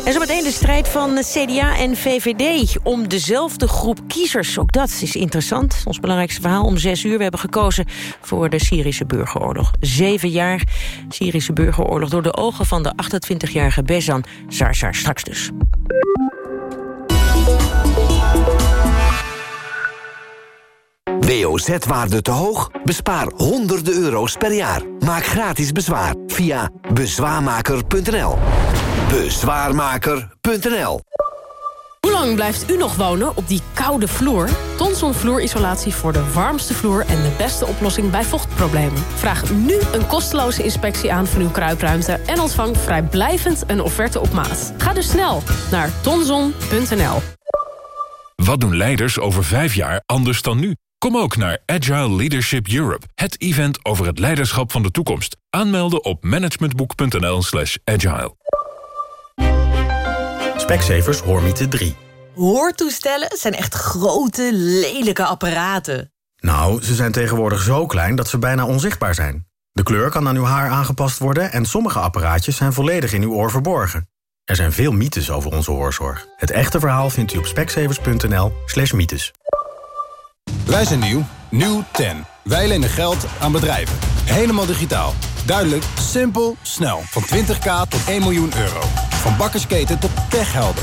En zo meteen de strijd van CDA en VVD om dezelfde groep kiezers. Ook dat is interessant. Ons belangrijkste verhaal om zes uur. We hebben gekozen voor de Syrische burgeroorlog. Zeven jaar Syrische burgeroorlog door de ogen van de 28-jarige Bezan Zarzar. Straks dus. WOZ-waarde te hoog? Bespaar honderden euro's per jaar. Maak gratis bezwaar via bezwaarmaker.nl. Bezwaarmaker.nl Hoe lang blijft u nog wonen op die koude vloer? Tonson vloerisolatie voor de warmste vloer en de beste oplossing bij vochtproblemen. Vraag nu een kosteloze inspectie aan van uw kruipruimte... en ontvang vrijblijvend een offerte op maat. Ga dus snel naar tonson.nl. Wat doen leiders over vijf jaar anders dan nu? Kom ook naar Agile Leadership Europe, het event over het leiderschap van de toekomst. Aanmelden op managementboek.nl slash agile. Specsavers Hoormiete 3. Hoortoestellen zijn echt grote, lelijke apparaten. Nou, ze zijn tegenwoordig zo klein dat ze bijna onzichtbaar zijn. De kleur kan aan uw haar aangepast worden... en sommige apparaatjes zijn volledig in uw oor verborgen. Er zijn veel mythes over onze hoorzorg. Het echte verhaal vindt u op specsavers.nl slash mythes. Wij zijn nieuw. Nieuw 10. Wij lenen geld aan bedrijven. Helemaal digitaal. Duidelijk, simpel, snel. Van 20k tot 1 miljoen euro. Van bakkersketen tot techhelden.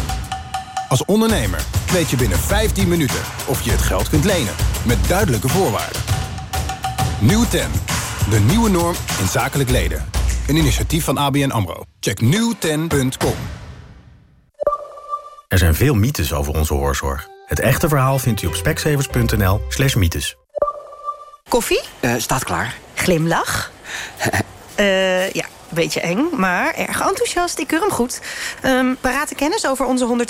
Als ondernemer weet je binnen 15 minuten of je het geld kunt lenen. Met duidelijke voorwaarden. Nieuw 10. De nieuwe norm in zakelijk leden. Een initiatief van ABN AMRO. Check nieuwten.com. Er zijn veel mythes over onze hoorzorg. Het echte verhaal vindt u op speksevers.nl slash mythes. Koffie? Uh, staat klaar. Glimlach? uh, <laughs> ja, beetje eng, maar erg enthousiast. Ik keur hem goed. Um, parate kennis over onze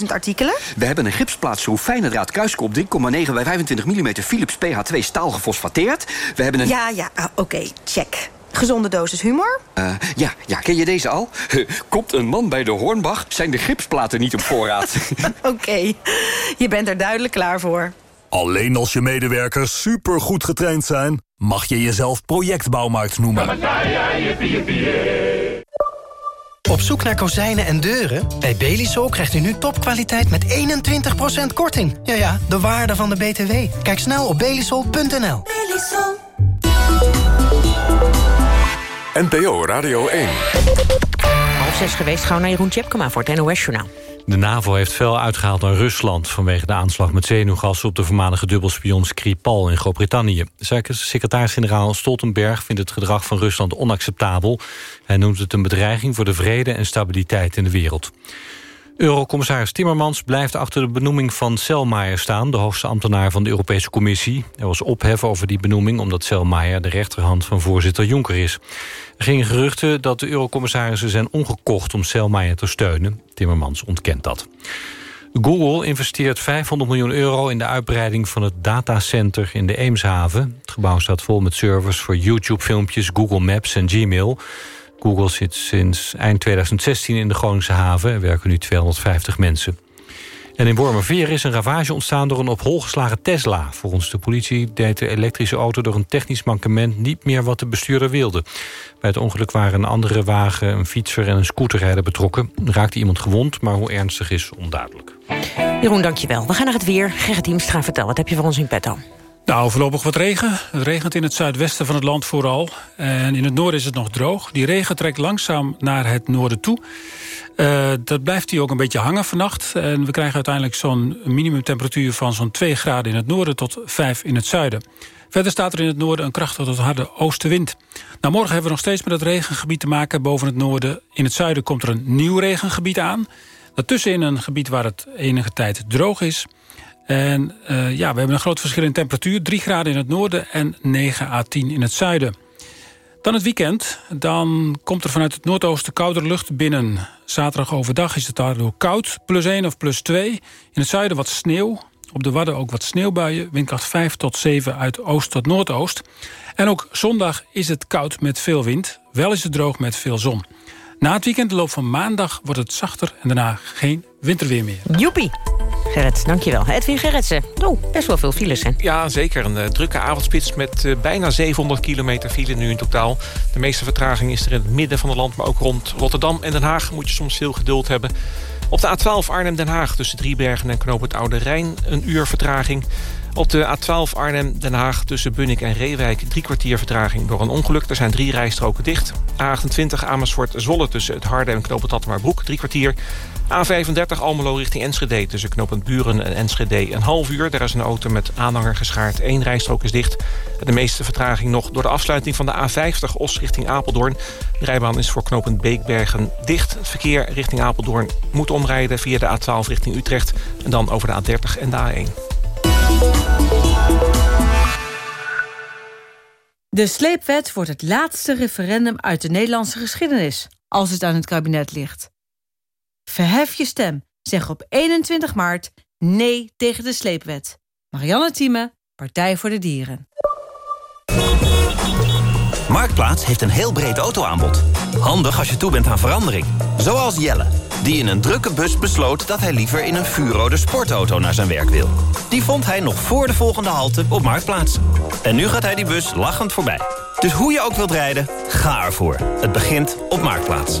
120.000 artikelen? We hebben een gipsplaat zo fijne draad kruiskop 3,9 bij 25 mm Philips PH2 staal gefosfateerd. We hebben een... Ja, ja, ah, oké, check. Gezonde dosis humor? Uh, ja, ja, ken je deze al? <laughs> Komt een man bij de Hornbach, zijn de gipsplaten niet op voorraad. <laughs> <laughs> Oké, je bent er duidelijk klaar voor. Alleen als je medewerkers supergoed getraind zijn... mag je jezelf projectbouwmarkt noemen. Op zoek naar kozijnen en deuren? Bij Belisol krijgt u nu topkwaliteit met 21% korting. Ja ja, de waarde van de BTW. Kijk snel op belisol.nl. Belisol. NPO Radio 1. Half zes geweest, gauw naar Jeroen Tjepkema voor het NOS-journaal. De NAVO heeft veel uitgehaald aan Rusland... vanwege de aanslag met zenuwgas op de voormalige dubbelspion Skripal in Groot-Brittannië. Secretaris-generaal Stoltenberg vindt het gedrag van Rusland onacceptabel. Hij noemt het een bedreiging voor de vrede en stabiliteit in de wereld. Eurocommissaris Timmermans blijft achter de benoeming van Selmayr staan... de hoogste ambtenaar van de Europese Commissie. Er was ophef over die benoeming omdat Selmayr de rechterhand van voorzitter Juncker is. Er gingen geruchten dat de eurocommissarissen zijn omgekocht om Selmayr te steunen. Timmermans ontkent dat. Google investeert 500 miljoen euro in de uitbreiding van het datacenter in de Eemshaven. Het gebouw staat vol met servers voor YouTube-filmpjes, Google Maps en Gmail... Google zit sinds eind 2016 in de Groningse haven. Er werken nu 250 mensen. En in Wormerveer is een ravage ontstaan door een op hol geslagen Tesla. Volgens de politie deed de elektrische auto door een technisch mankement... niet meer wat de bestuurder wilde. Bij het ongeluk waren een andere wagen, een fietser en een scooterrijder betrokken. Raakte iemand gewond, maar hoe ernstig is onduidelijk. Jeroen, dankjewel. We gaan naar het weer. Gerrit Diemstra, vertel, wat heb je voor ons in petto? Nou, voorlopig wat regen. Het regent in het zuidwesten van het land vooral. En in het noorden is het nog droog. Die regen trekt langzaam naar het noorden toe. Uh, dat blijft hier ook een beetje hangen vannacht. En we krijgen uiteindelijk zo'n minimumtemperatuur van zo'n 2 graden in het noorden tot 5 in het zuiden. Verder staat er in het noorden een krachtige tot harde oostenwind. Nou, morgen hebben we nog steeds met dat regengebied te maken boven het noorden. In het zuiden komt er een nieuw regengebied aan. Daartussen in een gebied waar het enige tijd droog is. En uh, ja, we hebben een groot verschil in temperatuur. 3 graden in het noorden en 9 à 10 in het zuiden. Dan het weekend. Dan komt er vanuit het noordoosten koudere lucht binnen. Zaterdag overdag is het daardoor koud. Plus 1 of plus 2. In het zuiden wat sneeuw. Op de Wadden ook wat sneeuwbuien. Windkracht 5 tot 7 uit oost tot noordoost. En ook zondag is het koud met veel wind. Wel is het droog met veel zon. Na het weekend, de loop van maandag, wordt het zachter... en daarna geen winterweer meer. Joepie. Gerrit, dankjewel. Edwin Gerritsen. Oh, best wel veel files, hè? Ja, zeker. Een uh, drukke avondspits met uh, bijna 700 kilometer file nu in totaal. De meeste vertraging is er in het midden van het land... maar ook rond Rotterdam en Den Haag moet je soms veel geduld hebben. Op de A12 Arnhem-Den Haag tussen Driebergen en Knoop het Oude Rijn... een uur vertraging. Op de A12 Arnhem-Den Haag tussen Bunnik en Reewijk... drie kwartier vertraging door een ongeluk. Er zijn drie rijstroken dicht. A28 Amersfoort-Zwolle tussen het Harde en Knoop het Attenmaarbroek... drie kwartier. A35 Almelo richting Enschede tussen knooppunt Buren en Enschede een half uur. Daar is een auto met aanhanger geschaard. Eén rijstrook is dicht. De meeste vertraging nog door de afsluiting van de A50 Os richting Apeldoorn. De rijbaan is voor knooppunt Beekbergen dicht. Het verkeer richting Apeldoorn moet omrijden via de A12 richting Utrecht. En dan over de A30 en de A1. De sleepwet wordt het laatste referendum uit de Nederlandse geschiedenis... als het aan het kabinet ligt. Verhef je stem. Zeg op 21 maart nee tegen de sleepwet. Marianne Thieme, Partij voor de Dieren. Marktplaats heeft een heel breed autoaanbod. Handig als je toe bent aan verandering. Zoals Jelle, die in een drukke bus besloot... dat hij liever in een vuurrode sportauto naar zijn werk wil. Die vond hij nog voor de volgende halte op Marktplaats. En nu gaat hij die bus lachend voorbij. Dus hoe je ook wilt rijden, ga ervoor. Het begint op Marktplaats.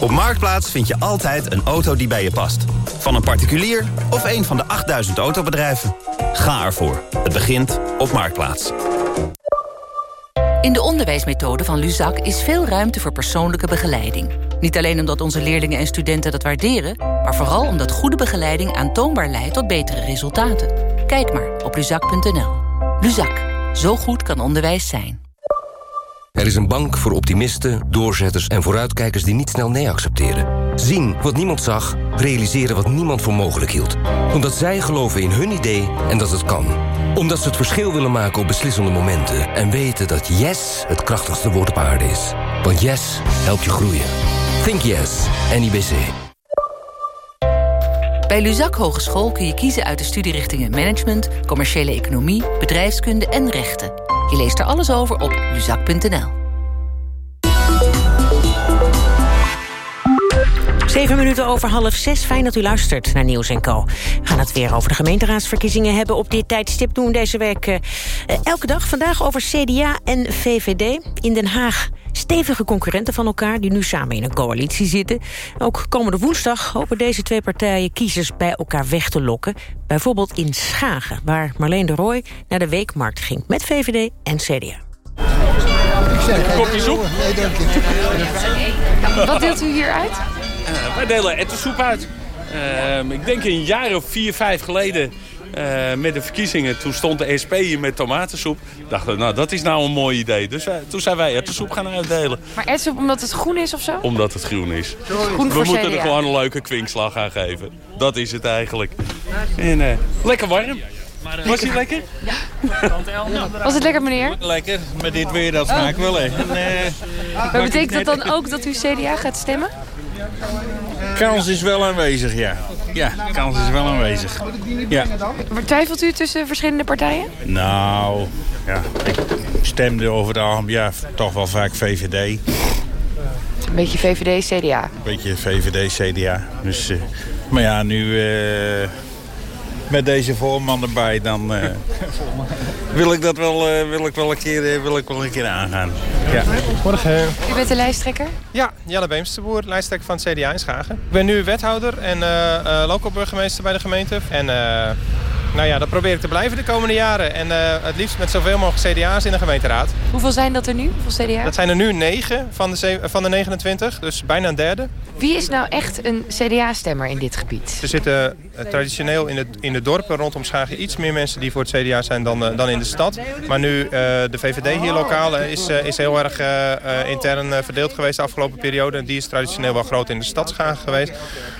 Op Marktplaats vind je altijd een auto die bij je past. Van een particulier of een van de 8000 autobedrijven. Ga ervoor. Het begint op Marktplaats. In de onderwijsmethode van Luzak is veel ruimte voor persoonlijke begeleiding. Niet alleen omdat onze leerlingen en studenten dat waarderen... maar vooral omdat goede begeleiding aantoonbaar leidt tot betere resultaten. Kijk maar op luzak.nl. Luzak. Zo goed kan onderwijs zijn. Er is een bank voor optimisten, doorzetters en vooruitkijkers die niet snel nee accepteren. Zien wat niemand zag, realiseren wat niemand voor mogelijk hield. Omdat zij geloven in hun idee en dat het kan. Omdat ze het verschil willen maken op beslissende momenten. En weten dat yes het krachtigste woord op aarde is. Want yes helpt je groeien. Think yes, NIBC. Bij Luzak Hogeschool kun je kiezen uit de studierichtingen Management, Commerciële Economie, Bedrijfskunde en Rechten. Je leest er alles over op luzak.nl. Zeven minuten over half zes. Fijn dat u luistert naar Nieuws Co. We gaan het weer over de gemeenteraadsverkiezingen hebben op dit tijdstip. Doen deze week uh, elke dag. Vandaag over CDA en VVD. In Den Haag stevige concurrenten van elkaar... die nu samen in een coalitie zitten. Ook komende woensdag hopen deze twee partijen kiezers bij elkaar weg te lokken. Bijvoorbeeld in Schagen, waar Marleen de Rooij naar de weekmarkt ging... met VVD en CDA. Een kopje soep? Nee, dank je. Wat deelt u hier uit? Uh, wij delen ettensoep uit. Uh, ik denk een jaar of vier, vijf geleden uh, met de verkiezingen. Toen stond de SP hier met tomatensoep. Dachten nou dat is nou een mooi idee. Dus toen zijn wij ettensoep gaan uitdelen. Maar ettensoep omdat het groen is of zo? Omdat het groen is. Groen We moeten er gewoon een leuke kwinkslag aan geven. Dat is het eigenlijk. En lekker warm. Was hij lekker? Ja. Was het lekker, meneer? Lekker. Met dit weer, dat smaakt wel, hè. maar betekent dat dan ook dat u CDA gaat stemmen? Kans is wel aanwezig, ja. Ja, kans is wel aanwezig. Ja. Maar twijfelt u tussen verschillende partijen? Nou, ja, ik stemde over de algemeen, ja, toch wel vaak VVD. Een beetje VVD, CDA? Een beetje VVD, CDA. Dus, uh, maar ja, nu... Uh, met deze voorman erbij, dan uh, wil ik dat wel, uh, wil ik wel, een keer, uh, wil ik wel een keer aangaan. Ja. Morgen. U bent de lijsttrekker? Ja, Jelle Beemsterboer, lijsttrekker van het CDA in Schagen. Ik ben nu wethouder en local burgemeester bij de gemeente. En nou ja, dat probeer ik te blijven de komende jaren. En het liefst met zoveel mogelijk CDA's in de gemeenteraad. Hoeveel zijn dat er nu, hoeveel CDA's? Dat zijn er nu negen van de, van de 29, dus bijna een derde. Wie is nou echt een CDA-stemmer in dit gebied? Er zitten uh, traditioneel in, het, in de dorpen rondom Schagen iets meer mensen die voor het CDA zijn dan, uh, dan in de stad. Maar nu uh, de VVD hier lokaal is, is heel erg intern verdeeld geweest de afgelopen periode. En die is traditioneel wel groot in de stad Schagen geweest.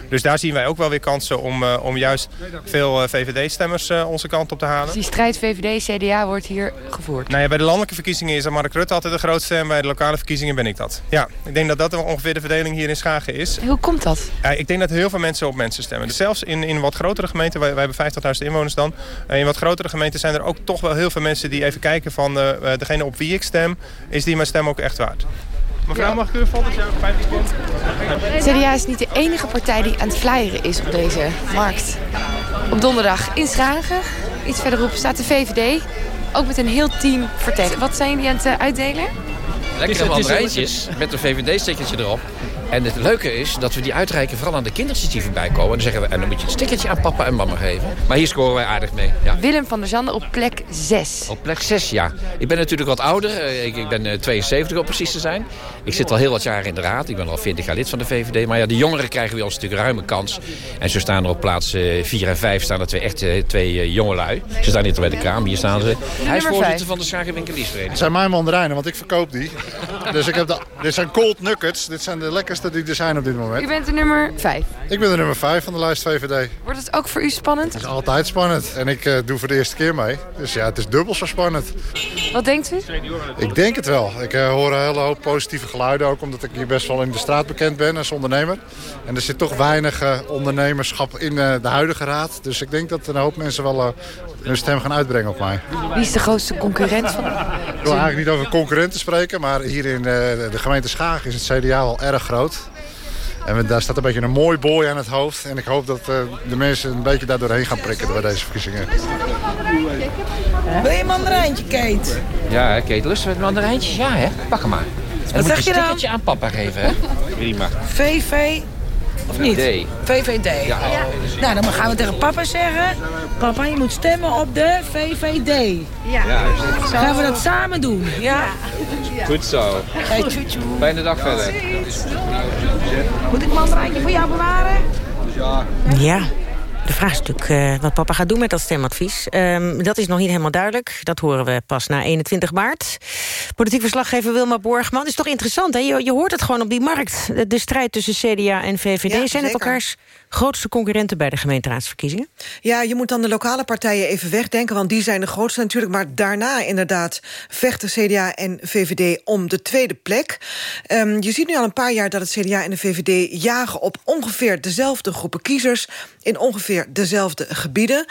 Dus daar zien wij ook wel weer kansen om, om juist veel VVD-stemmers onze kant op te halen. Dus die strijd VVD-CDA wordt hier gevoerd? Nou ja, bij de landelijke verkiezingen is Mark Rutte altijd de grootste... en bij de lokale verkiezingen ben ik dat. Ja, ik denk dat dat ongeveer de verdeling hier in Schagen is. Hoe komt dat? Ja, ik denk dat heel veel mensen op mensen stemmen. Dus zelfs in, in wat grotere gemeenten, wij, wij hebben 50.000 inwoners dan... in wat grotere gemeenten zijn er ook toch wel heel veel mensen die even kijken van... degene op wie ik stem, is die mijn stem ook echt waard? Mevrouw, mag ik u een fotootje? 50 CDA is niet de enige partij die aan het flyeren is op deze markt. Op donderdag in Schagen, iets verderop, staat de VVD. Ook met een heel team vertellen. Wat zijn die aan het uitdelen? Lekkere mandarijntjes met een VVD-stickertje erop. En het leuke is dat we die uitreiken vooral aan de kindertjes die voorbij komen. En dan zeggen we, en dan moet je een stickertje aan papa en mama geven. Maar hier scoren wij aardig mee. Ja. Willem van der Zanden op plek 6. Op plek 6, ja. Ik ben natuurlijk wat ouder. Ik, ik ben 72 om precies te zijn. Ik zit al heel wat jaren in de raad. Ik ben al 40 jaar lid van de VVD. Maar ja, de jongeren krijgen bij ons natuurlijk ruime kans. En zo staan er op plaats 4 en 5 staan er twee, echt twee jonge lui. Ze staan niet bij de kraam, hier staan ze. Hij is voorzitter van de Schagenwinkeliersvereniging. Het zijn mijn mandarijnen, want ik verkoop die. <laughs> dus ik heb de, dit zijn cold nuggets. Dit zijn de lekkerste die er zijn op dit moment. U bent de nummer 5. Ik ben de nummer 5 van de lijst VVD. Wordt het ook voor u spannend? Het is altijd spannend. En ik uh, doe voor de eerste keer mee. Dus ja, het is dubbel zo spannend. Wat denkt u? Ik denk het wel. Ik uh, hoor een hele hoop positieve geluiden. Ook omdat ik hier best wel in de straat bekend ben als ondernemer. En er zit toch weinig uh, ondernemerschap in de huidige raad. Dus ik denk dat een hoop mensen wel hun stem gaan uitbrengen op mij. Wie is de grootste concurrent van Ik wil eigenlijk niet over concurrenten spreken. Maar hier in de gemeente Schagen is het CDA al erg groot. En daar staat een beetje een mooi boy aan het hoofd. En ik hoop dat uh, de mensen een beetje daar doorheen gaan prikken bij deze verkiezingen. Wil je een mandarijntje, Kate? Ja, Kate, lust met mandarijntjes? Ja, hè? Pak hem maar. En dan Wat moet zeg je je een stickertje aan papa geven, hè? Prima. VV of niet? D. VVD. Ja. Nou, dan gaan we tegen papa zeggen... Papa, je moet stemmen op de VVD. Ja. Juist. Gaan we dat samen doen? Ja? Goed zo. Hey, tjoe, tjoe. Fijne dag verder. Moet ik een mandarijntje voor jou bewaren? Ja. De vraag is natuurlijk uh, wat papa gaat doen met dat stemadvies. Um, dat is nog niet helemaal duidelijk. Dat horen we pas na 21 maart. Politiek verslaggever Wilma Borgman. Het is toch interessant, hè? Je, je hoort het gewoon op die markt. De, de strijd tussen CDA en VVD. Ja, Zijn zeker. het elkaars grootste concurrenten bij de gemeenteraadsverkiezingen? Ja, je moet dan de lokale partijen even wegdenken... want die zijn de grootste natuurlijk. Maar daarna inderdaad vechten CDA en VVD om de tweede plek. Um, je ziet nu al een paar jaar dat het CDA en de VVD jagen... op ongeveer dezelfde groepen kiezers... in ongeveer dezelfde gebieden.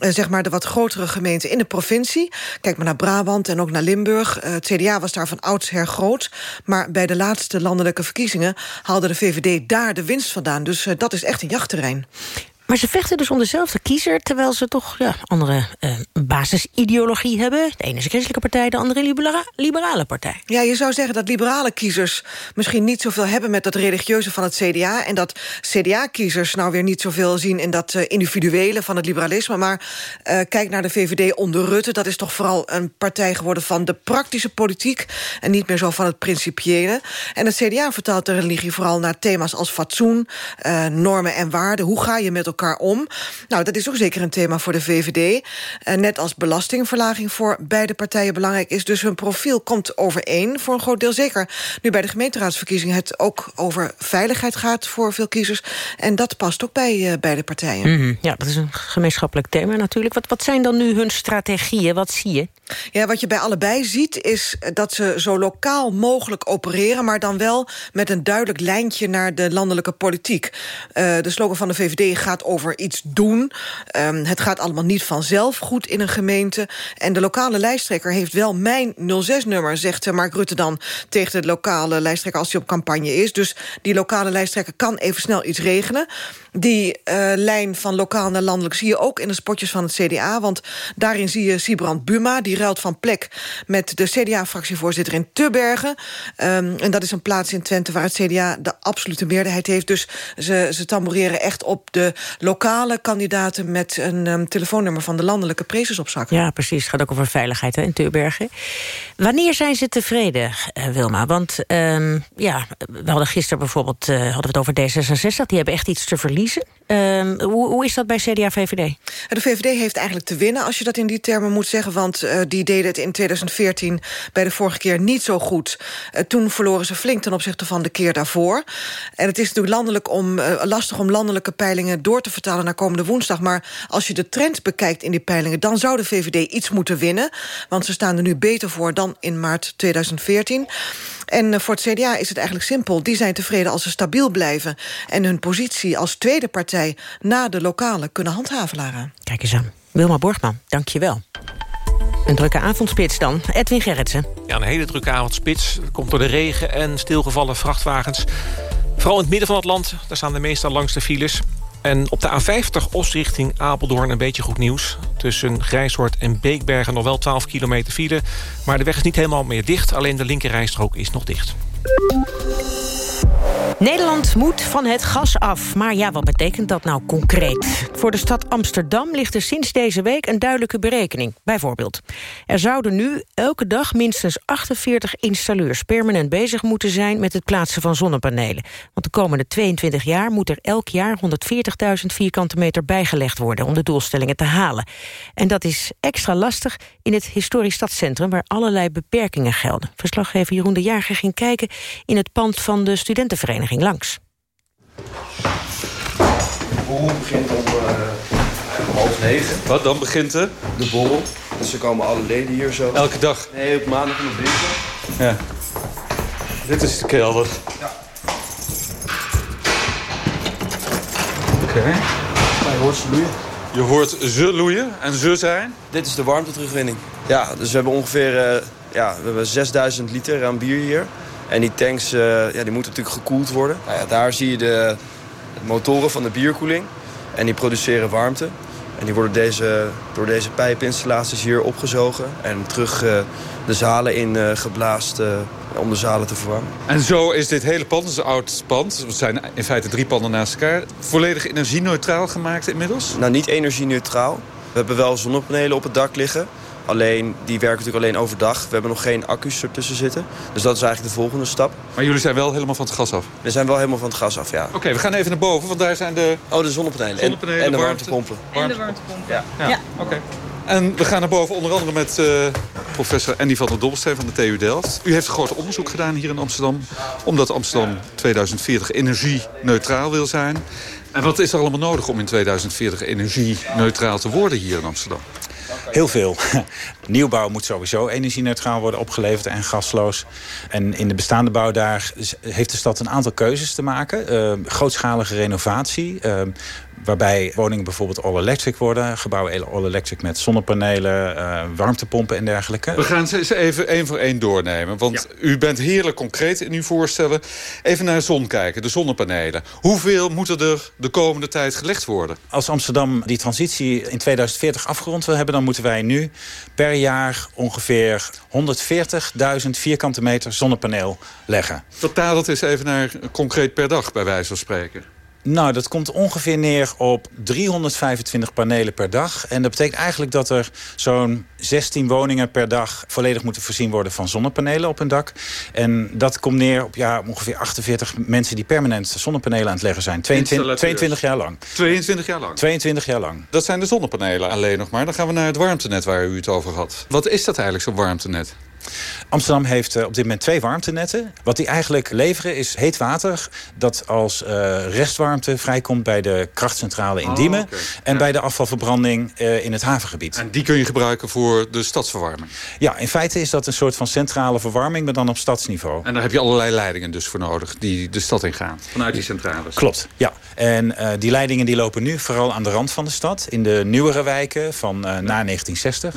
Uh, zeg maar de wat grotere gemeenten in de provincie. Kijk maar naar Brabant en ook naar Limburg. Uh, het CDA was daar van oudsher groot. Maar bij de laatste landelijke verkiezingen... haalde de VVD daar de winst vandaan. Dus uh, dat is echt een jachtterrein. Maar ze vechten dus om dezelfde kiezer... terwijl ze toch ja, andere uh, basisideologie hebben. De ene is een christelijke partij, de andere libera liberale partij. Ja, je zou zeggen dat liberale kiezers misschien niet zoveel hebben... met dat religieuze van het CDA. En dat CDA-kiezers nou weer niet zoveel zien... in dat uh, individuele van het liberalisme. Maar uh, kijk naar de VVD onder Rutte. Dat is toch vooral een partij geworden van de praktische politiek... en niet meer zo van het principiële. En het CDA vertaalt de religie vooral naar thema's als fatsoen... Normen en waarden. Hoe ga je met elkaar om? Nou, dat is ook zeker een thema voor de VVD. Uh, net als belastingverlaging voor beide partijen belangrijk is. Dus hun profiel komt overeen voor een groot deel. Zeker nu bij de gemeenteraadsverkiezingen het ook over veiligheid gaat voor veel kiezers. En dat past ook bij uh, beide partijen. Mm -hmm. Ja, dat is een gemeenschappelijk thema natuurlijk. Wat, wat zijn dan nu hun strategieën? Wat zie je? Ja, wat je bij allebei ziet is dat ze zo lokaal mogelijk opereren... maar dan wel met een duidelijk lijntje naar de landelijke politiek. Uh, de slogan van de VVD gaat over iets doen. Um, het gaat allemaal niet vanzelf goed in een gemeente. En de lokale lijsttrekker heeft wel mijn 06-nummer... zegt Mark Rutte dan tegen de lokale lijsttrekker als hij op campagne is. Dus die lokale lijsttrekker kan even snel iets regelen. Die uh, lijn van lokaal naar landelijk zie je ook in de spotjes van het CDA. Want daarin zie je Sibrand Buma, die ruilt van plek... met de CDA-fractievoorzitter in Tubbergen. Um, en dat is een plaats in Twente waar het CDA de absolute meerderheid heeft. Dus ze, ze tamboureren echt op de lokale kandidaten... met een ehm, telefoonnummer van de landelijke prezes op zak. Ja, precies. Het gaat ook over veiligheid hè, in Teurbergen. Wanneer zijn ze tevreden, uh, Wilma? Want um, ja, we hadden gisteren bijvoorbeeld uh, hadden we het over D66. Die hebben echt iets te verliezen. Um, hoe, hoe, is dat bij CDA-VVD? De VVD heeft eigenlijk te winnen, als je dat in die termen moet zeggen. Want uh, die deden het in 2014 bij de vorige keer niet zo goed. Uh, toen verloren ze flink ten opzichte van de keer daarvoor. En het is natuurlijk landelijk om, lastig om landelijke peilingen door te vertalen naar komende woensdag. Maar als je de trend bekijkt in die peilingen... dan zou de VVD iets moeten winnen. Want ze staan er nu beter voor dan in maart 2014. En voor het CDA is het eigenlijk simpel. Die zijn tevreden als ze stabiel blijven... en hun positie als tweede partij na de lokale kunnen handhaven, Lara. Kijk eens aan. Wilma Borgman, dank je wel. Een drukke avondspits dan. Edwin Gerritsen. Ja, een hele drukke avondspits. Komt door de regen en stilgevallen vrachtwagens. Vooral in het midden van het land, daar staan de meeste langs de files. En op de A50 Os richting Apeldoorn een beetje goed nieuws. Tussen Grijshoort en Beekbergen nog wel 12 kilometer file. Maar de weg is niet helemaal meer dicht. Alleen de linkerrijstrook is nog dicht. Nederland moet van het gas af. Maar ja, wat betekent dat nou concreet? Voor de stad Amsterdam ligt er sinds deze week een duidelijke berekening. Bijvoorbeeld, er zouden nu elke dag minstens 48 installeurs... permanent bezig moeten zijn met het plaatsen van zonnepanelen. Want de komende 22 jaar moet er elk jaar 140.000 vierkante meter bijgelegd worden... om de doelstellingen te halen. En dat is extra lastig in het historisch stadscentrum... waar allerlei beperkingen gelden. Verslaggever Jeroen de Jager ging kijken in het pand van de studentenvereniging langs. De borrel begint om uh, half negen. Wat, dan begint de? De borrel. Dus er komen alle leden hier zo. Elke dag? Nee, op maandag en op dinsdag. Ja. Dit is de kelder. Ja. Oké. Okay. Je hoort ze loeien. Je hoort ze loeien en ze zijn? Dit is de warmteterugwinning. Ja, dus we hebben ongeveer uh, ja, we hebben 6000 liter aan bier hier. En die tanks uh, ja, die moeten natuurlijk gekoeld worden. Nou ja, daar zie je de motoren van de bierkoeling. En die produceren warmte. En die worden deze, door deze pijpinstallaties hier opgezogen. En terug uh, de zalen in uh, geblaast om de zalen te verwarmen. En zo is dit hele pand, het is een oud pand. Het zijn in feite drie panden naast elkaar. Volledig energie-neutraal gemaakt inmiddels? Nou, niet energie-neutraal. We hebben wel zonnepanelen op het dak liggen. Alleen, die werken natuurlijk alleen overdag. We hebben nog geen accu's ertussen zitten. Dus dat is eigenlijk de volgende stap. Maar jullie zijn wel helemaal van het gas af? We zijn wel helemaal van het gas af, ja. Oké, okay, we gaan even naar boven, want daar zijn de... Oh, de zonnepanelen. zonnepanelen en, en de warmte, warmtepompen. En de warmtepompen. Ja, ja. ja. oké. Okay. En we gaan naar boven onder andere met uh, professor Andy van der Dobbelsteen van de TU Delft. U heeft een groot onderzoek gedaan hier in Amsterdam. Omdat Amsterdam 2040 energie-neutraal wil zijn. En wat is er allemaal nodig om in 2040 energie-neutraal te worden hier in Amsterdam? Heel veel. <laughs> Nieuwbouw moet sowieso energie-neutraal worden opgeleverd en gasloos. En in de bestaande bouw daar heeft de stad een aantal keuzes te maken. Uh, grootschalige renovatie. Uh, waarbij woningen bijvoorbeeld all-electric worden. Gebouwen all-electric met zonnepanelen, uh, warmtepompen en dergelijke. We gaan ze even één voor één doornemen. Want ja. u bent heerlijk concreet in uw voorstellen. Even naar de zon kijken, de zonnepanelen. Hoeveel moeten er de komende tijd gelegd worden? Als Amsterdam die transitie in 2040 afgerond wil hebben... dan moeten wij nu per jaar ongeveer 140.000 vierkante meter zonnepaneel leggen. Vertaal dat eens even naar concreet per dag, bij wijze van spreken. Nou, dat komt ongeveer neer op 325 panelen per dag. En dat betekent eigenlijk dat er zo'n 16 woningen per dag... volledig moeten voorzien worden van zonnepanelen op hun dak. En dat komt neer op ja, ongeveer 48 mensen... die permanent zonnepanelen aan het leggen zijn. 22, 22 jaar lang. 22 jaar lang? 22 jaar lang. Dat zijn de zonnepanelen alleen nog maar. Dan gaan we naar het warmtenet waar u het over had. Wat is dat eigenlijk, zo'n warmtenet? Amsterdam heeft op dit moment twee warmtenetten. Wat die eigenlijk leveren is heet water... dat als uh, restwarmte vrijkomt bij de krachtcentrale in Diemen... Oh, okay. en ja. bij de afvalverbranding uh, in het havengebied. En die kun je gebruiken voor de stadsverwarming? Ja, in feite is dat een soort van centrale verwarming... maar dan op stadsniveau. En daar heb je allerlei leidingen dus voor nodig... die de stad ingaan, vanuit die centrales? Klopt, ja. En uh, die leidingen die lopen nu vooral aan de rand van de stad... in de nieuwere wijken van na 1960.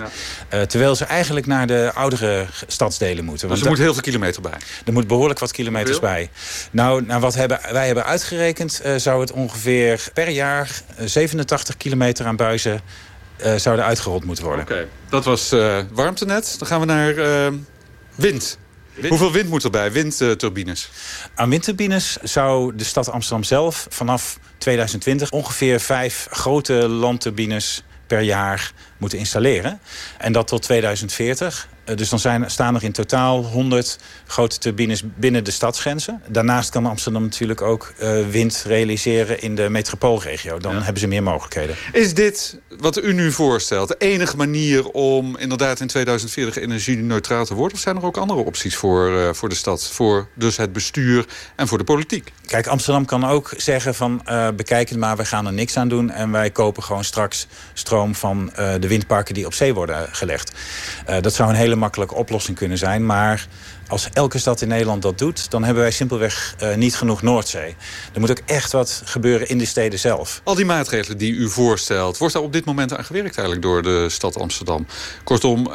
Ja. terwijl ze eigenlijk naar de oudere stadsdelen moeten. Want dus er moet heel veel kilometer bij? Er moet behoorlijk wat kilometers veel? bij. Nou, nou wat hebben, wij hebben uitgerekend... Uh, zou het ongeveer per jaar uh, 87 kilometer aan buizen... Uh, zouden uitgerold moeten worden. Oké, okay. dat was uh, warmtenet. Dan gaan we naar wind. Hoeveel wind moet erbij? Windturbines? Aan windturbines zou de stad Amsterdam zelf vanaf 2020 ongeveer vijf grote landturbines per jaar moeten installeren. En dat tot 2040. Eh, dus dan zijn, staan er in totaal 100 grote turbines binnen de stadsgrenzen. Daarnaast kan Amsterdam natuurlijk ook uh, wind realiseren in de metropoolregio. Dan hebben ze meer mogelijkheden. Is dit wat u nu voorstelt de enige manier om inderdaad in 2040 energie-neutraal te worden? Of zijn er ook andere opties voor, uh, voor de stad? Voor dus het bestuur en voor de politiek? Kijk, Amsterdam kan ook zeggen van uh, bekijk het maar, we gaan er niks aan doen. En wij kopen gewoon straks stroom van de windparken die op zee worden gelegd. dat zou een hele makkelijke oplossing kunnen zijn. Maar als elke stad in Nederland dat doet... dan hebben wij simpelweg uh, niet genoeg Noordzee. Er moet ook echt wat gebeuren in de steden zelf. Al die maatregelen die u voorstelt... wordt daar op dit moment aan gewerkt eigenlijk door de stad Amsterdam? Kortom, uh,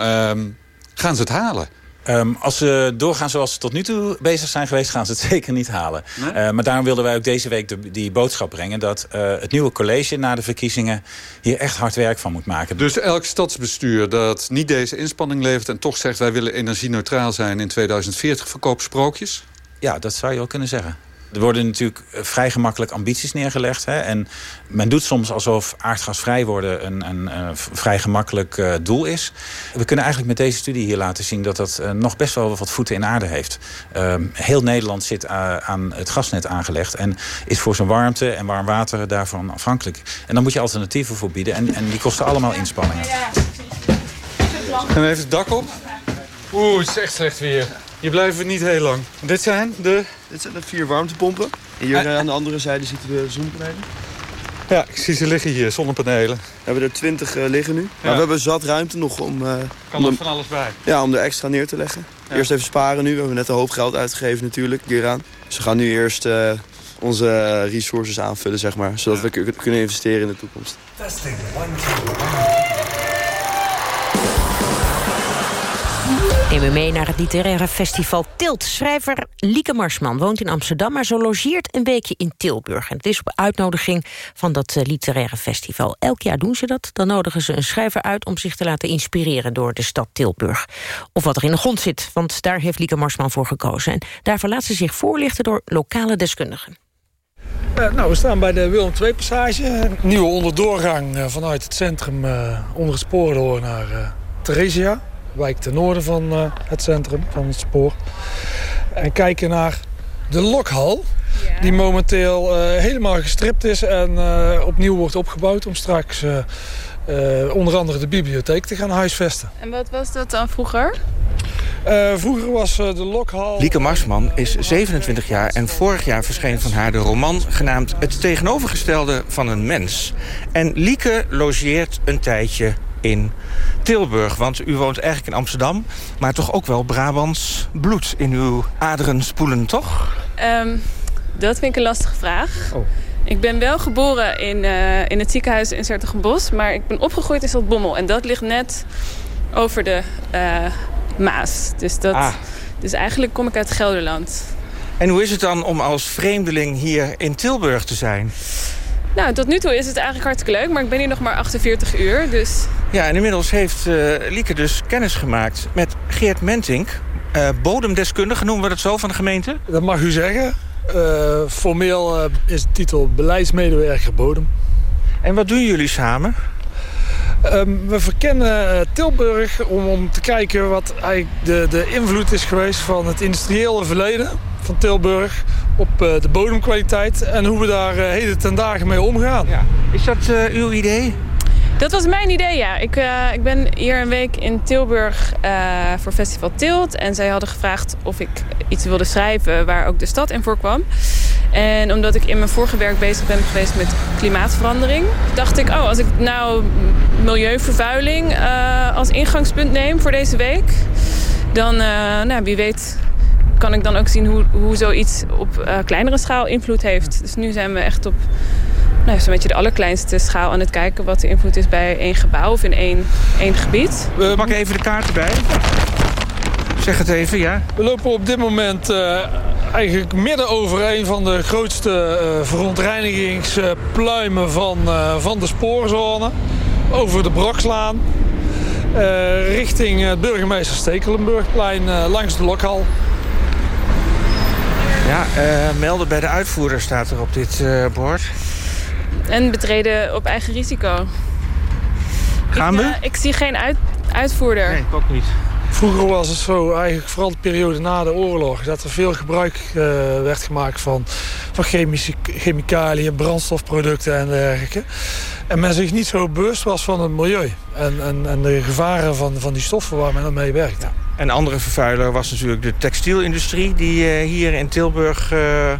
gaan ze het halen? Um, als ze doorgaan zoals ze tot nu toe bezig zijn geweest... gaan ze het <laughs> zeker niet halen. Nee? Uh, maar daarom wilden wij ook deze week de, die boodschap brengen... dat uh, het nieuwe college na de verkiezingen hier echt hard werk van moet maken. Dus elk stadsbestuur dat niet deze inspanning levert... en toch zegt wij willen energie-neutraal zijn in 2040... verkoopt sprookjes? Ja, dat zou je wel kunnen zeggen. Er worden natuurlijk vrij gemakkelijk ambities neergelegd. Hè? En men doet soms alsof aardgasvrij worden een, een, vrij gemakkelijk uh, doel is. We kunnen eigenlijk met deze studie hier laten zien... dat dat uh, nog best wel wat voeten in aarde heeft. Uh, heel Nederland zit aan het gasnet aangelegd... en is voor zijn warmte en warm water daarvan afhankelijk. En dan moet je alternatieven voor bieden. En, en die kosten allemaal inspanningen. En even het dak op. Oeh, het is echt slecht weer. Hier blijven we niet heel lang. Dit zijn de... Dit zijn de vier warmtepompen. En hier uh, aan de andere zijde zitten de zonnepanelen. Ja, ik zie ze liggen hier, zonnepanelen. We hebben er twintig uh, liggen nu. Ja. Maar we hebben zat ruimte nog om... Uh, kan er van alles bij? Ja, om er extra neer te leggen. Ja. Eerst even sparen nu. We hebben net een hoop geld uitgegeven natuurlijk, hieraan. Dus we gaan nu eerst onze resources aanvullen, zeg maar. Zodat ja. we kunnen investeren in de toekomst. Testing, one, two, Neem we mee naar het literaire festival Tilt. Schrijver Lieke Marsman woont in Amsterdam... maar zo logeert een weekje in Tilburg. En het is op uitnodiging van dat uh, literaire festival. Elk jaar doen ze dat. Dan nodigen ze een schrijver uit om zich te laten inspireren... door de stad Tilburg. Of wat er in de grond zit, want daar heeft Lieke Marsman voor gekozen. En daarvoor laat ze zich voorlichten door lokale deskundigen. Uh, nou, we staan bij de Willem II-passage. Nieuwe onderdoorgang uh, vanuit het centrum onder het spoor door naar Theresia wijk ten noorden van uh, het centrum, van het spoor. En kijken naar de lokhal. Ja. Die momenteel uh, helemaal gestript is en uh, opnieuw wordt opgebouwd... om straks onder andere de bibliotheek te gaan huisvesten. En wat was dat dan vroeger? vroeger was de lokhal... Lieke Marsman is 27 jaar en vorig jaar verscheen van haar de roman... genaamd Het tegenovergestelde van een mens. En Lieke logeert een tijdje in Tilburg. Want u woont eigenlijk in Amsterdam, maar toch ook wel Brabants bloed in uw aderen spoelen, toch? Um, dat vind ik een lastige vraag. Oh. Ik ben wel geboren in, uh, in het ziekenhuis in Zertogenbos, maar ik ben opgegroeid in Stadbommel. En dat ligt net over de uh, Maas. Dus, dat, ah. dus eigenlijk kom ik uit Gelderland. En hoe is het dan om als vreemdeling hier in Tilburg te zijn? Nou, tot nu toe is het eigenlijk hartstikke leuk, maar ik ben hier nog maar 48 uur, dus... Ja, en inmiddels heeft uh, Lieke dus kennis gemaakt met Geert Mentink... Uh, bodemdeskundige, noemen we dat zo, van de gemeente? Dat mag u zeggen. Uh, formeel is de titel beleidsmedewerker bodem. En wat doen jullie samen? Um, we verkennen Tilburg om, om te kijken wat eigenlijk de, de invloed is geweest van het industriële verleden van Tilburg op uh, de bodemkwaliteit en hoe we daar uh, heden ten dagen mee omgaan. Ja. Is dat uh, uw idee? Dat was mijn idee, ja. Ik, ik ben hier een week in Tilburg voor Festival Tilt. En zij hadden gevraagd of ik iets wilde schrijven waar ook de stad in voorkwam. En omdat ik in mijn vorige werk bezig ben geweest met klimaatverandering... dacht ik, oh, als ik nou milieuvervuiling als ingangspunt neem voor deze week... dan, nou, wie weet kan ik dan ook zien hoe, hoe zoiets op uh, kleinere schaal invloed heeft. Dus nu zijn we echt op nou, zo'n beetje de allerkleinste schaal aan het kijken... wat de invloed is bij één gebouw of in één, één gebied. We pakken even de kaart erbij. Zeg het even, ja. We lopen op dit moment uh, eigenlijk midden over een van de grootste uh, verontreinigingspluimen van, uh, van de spoorzone. Over de Brokslaan. richting het burgemeester Stekelenburgplein langs de Lokhal. Ja, uh, melden bij de uitvoerder staat er op dit uh, bord. En betreden op eigen risico. Gaan ik, we? Ik zie geen uit, uitvoerder. Nee, ik ook niet. Vroeger was het zo, eigenlijk vooral de periode na de oorlog... dat er veel gebruik uh, werd gemaakt van, van chemische, chemicaliën, brandstofproducten en dergelijke. En men zich niet zo bewust was van het milieu. En, en, en de gevaren van, van die stoffen waar men aan mee werkt. Ja. Een andere vervuiler was natuurlijk de textielindustrie... die uh, hier in Tilburg uh,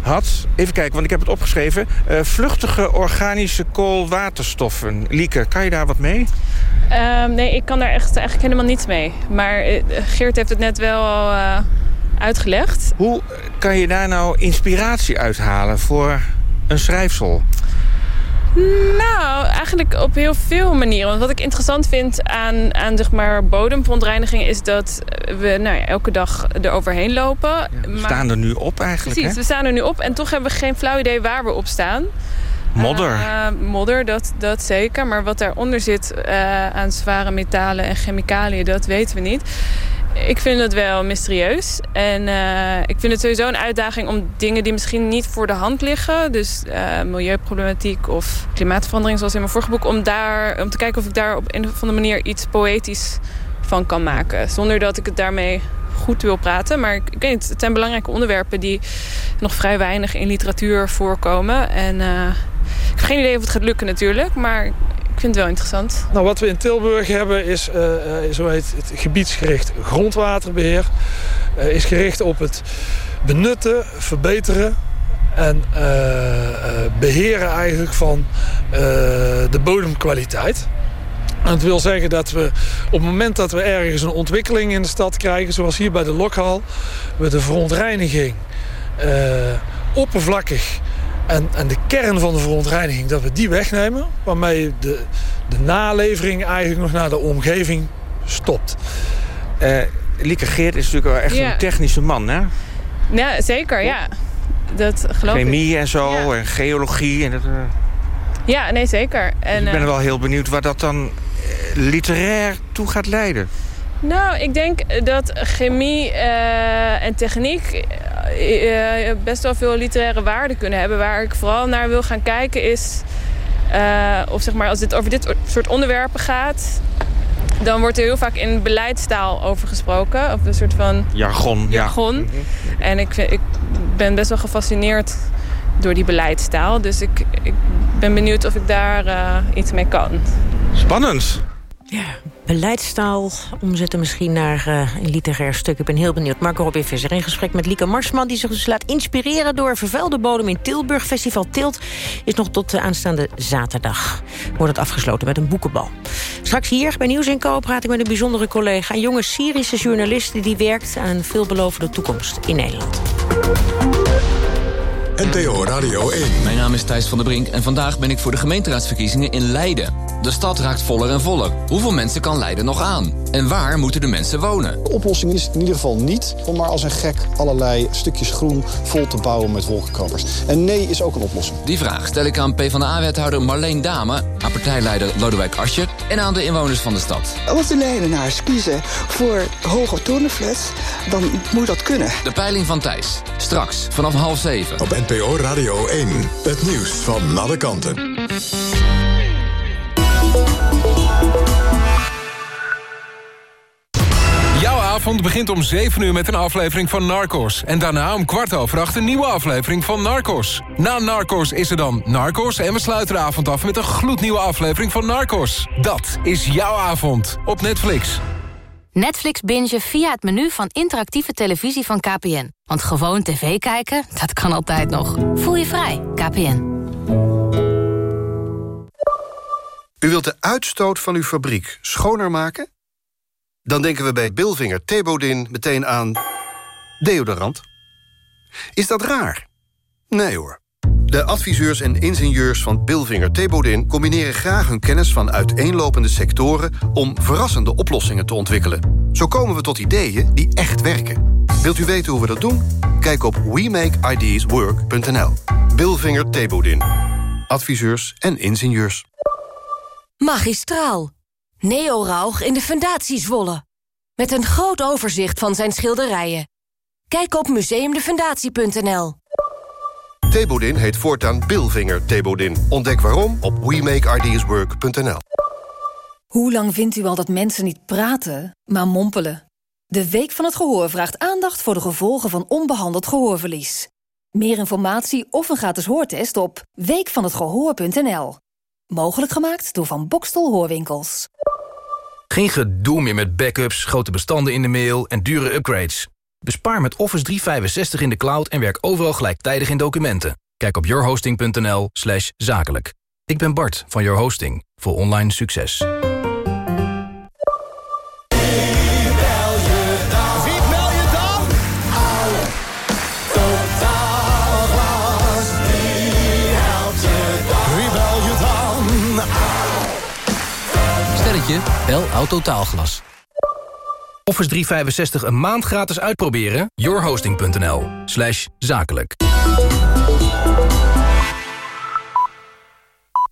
had. Even kijken, want ik heb het opgeschreven. Uh, vluchtige organische koolwaterstoffen. Lieke, kan je daar wat mee? Uh, nee, ik kan daar echt eigenlijk helemaal niets mee. Maar uh, Geert heeft het net wel al uh, uitgelegd. Hoe kan je daar nou inspiratie uithalen voor een schrijfsel? Nou, eigenlijk op heel veel manieren. Want wat ik interessant vind aan, aan zeg maar, bodemverontreiniging... is dat we nou ja, elke dag er overheen lopen. Ja, we maar... staan er nu op eigenlijk, Precies, hè? we staan er nu op en toch hebben we geen flauw idee waar we op staan. Modder. Uh, modder, dat, dat zeker. Maar wat daaronder zit uh, aan zware metalen en chemicaliën, dat weten we niet. Ik vind het wel mysterieus. En uh, ik vind het sowieso een uitdaging om dingen die misschien niet voor de hand liggen... dus milieuproblematiek of klimaatverandering zoals in mijn vorige boek... om, daar, om te kijken of ik daar op een of andere manier iets poëtisch van kan maken. Zonder dat ik het daarmee goed wil praten. Maar ik, weet niet, het zijn belangrijke onderwerpen... die nog vrij weinig in literatuur voorkomen. En uh, ik heb geen idee of het gaat lukken natuurlijk, maar vind het wel interessant. Nou, wat we in Tilburg hebben is, uh, uh, zo heet het gebiedsgericht grondwaterbeheer. Uh, is gericht op het benutten, verbeteren en beheren eigenlijk van de bodemkwaliteit. En dat wil zeggen dat we op het moment dat we ergens een ontwikkeling in de stad krijgen... zoals hier bij de Lokhal, we de verontreiniging oppervlakkig en, en, de kern van de verontreiniging, dat we die wegnemen... waarmee de, de nalevering eigenlijk nog naar de omgeving stopt. Uh, Lieke Geert is natuurlijk wel echt ja. een technische man, hè? Ja, zeker, ja. Dat geloof Chemie ik. en zo, ja. en geologie. En dat, uh... Ja, nee, zeker. En, dus ik ben wel heel benieuwd waar dat dan literair toe gaat leiden. Nou, ik denk dat chemie uh, en techniek best wel veel literaire waarde kunnen hebben. Waar ik vooral naar wil gaan kijken is... Uh, of zeg maar, als dit over dit soort onderwerpen gaat... dan wordt er heel vaak in beleidstaal over gesproken. Of een soort van... Jargon, jargon. ja. En ik, ik ben best wel gefascineerd door die beleidstaal. Dus ik, ik ben benieuwd of ik daar uh, iets mee kan. Spannend. Ja, beleidstaal omzetten misschien naar uh, een literair stuk. Ik ben heel benieuwd. Marco Robin Visser in gesprek met Lieke Marsman... die zich dus laat inspireren door vervuilde bodem in Tilburg. Festival Tilt is nog tot de aanstaande zaterdag. Wordt het afgesloten met een boekenbal. Straks hier bij Nieuws Co praat ik met een bijzondere collega... een jonge Syrische journalist die werkt aan een veelbelovende toekomst in Nederland. NPO Radio 1. Mijn naam is Thijs van der Brink en vandaag ben ik voor de gemeenteraadsverkiezingen in Leiden. De stad raakt voller en voller. Hoeveel mensen kan Leiden nog aan? En waar moeten de mensen wonen? De oplossing is in ieder geval niet om maar als een gek allerlei stukjes groen vol te bouwen met wolkenkrabbers. En nee is ook een oplossing. Die vraag stel ik aan PvdA-wethouder Marleen Dame, aan partijleider Lodewijk Asscher en aan de inwoners van de stad. Als de Leidenaars kiezen voor hoge torenflats, dan moet dat kunnen. De peiling van Thijs. Straks vanaf half zeven. Op NPO Radio 1. Het nieuws van alle kanten. Jouw avond begint om 7 uur met een aflevering van Narcos. En daarna om kwart over acht een nieuwe aflevering van Narcos. Na Narcos is er dan Narcos en we sluiten de avond af met een gloednieuwe aflevering van Narcos. Dat is jouw avond op Netflix. Netflix bingen via het menu van interactieve televisie van KPN. Want gewoon tv kijken, dat kan altijd nog. Voel je vrij, KPN. U wilt de uitstoot van uw fabriek schoner maken? Dan denken we bij Bilvinger Thebodin meteen aan deodorant. Is dat raar? Nee hoor. De adviseurs en ingenieurs van Bilvinger Thebodin combineren graag hun kennis van uiteenlopende sectoren om verrassende oplossingen te ontwikkelen. Zo komen we tot ideeën die echt werken. Wilt u weten hoe we dat doen? Kijk op WeMakeIdeasWork.nl. Bilvinger Thebodin. Adviseurs en ingenieurs. Magistraal. Neo Rauch in de Fundatie Zwolle. Met een groot overzicht van zijn schilderijen. Kijk op museumdefundatie.nl. Thebodin heet voortaan Bilvinger Thebodin. Ontdek waarom op WeMakeIdeasWork.nl. Hoe lang vindt u al dat mensen niet praten, maar mompelen? De Week van het Gehoor vraagt aandacht voor de gevolgen van onbehandeld gehoorverlies. Meer informatie of een gratis hoortest op weekvanhetgehoor.nl. Mogelijk gemaakt door Van Bokstel Hoorwinkels. Geen gedoe meer met backups, grote bestanden in de mail en dure upgrades. Bespaar met Office 365 in de cloud en werk overal gelijktijdig in documenten. Kijk op yourhosting.nl slash zakelijk. Ik ben Bart van Your Hosting voor online succes. Sterretje, bel Autotaalglas. Office 365 een maand gratis uitproberen? yourhosting.nl zakelijk.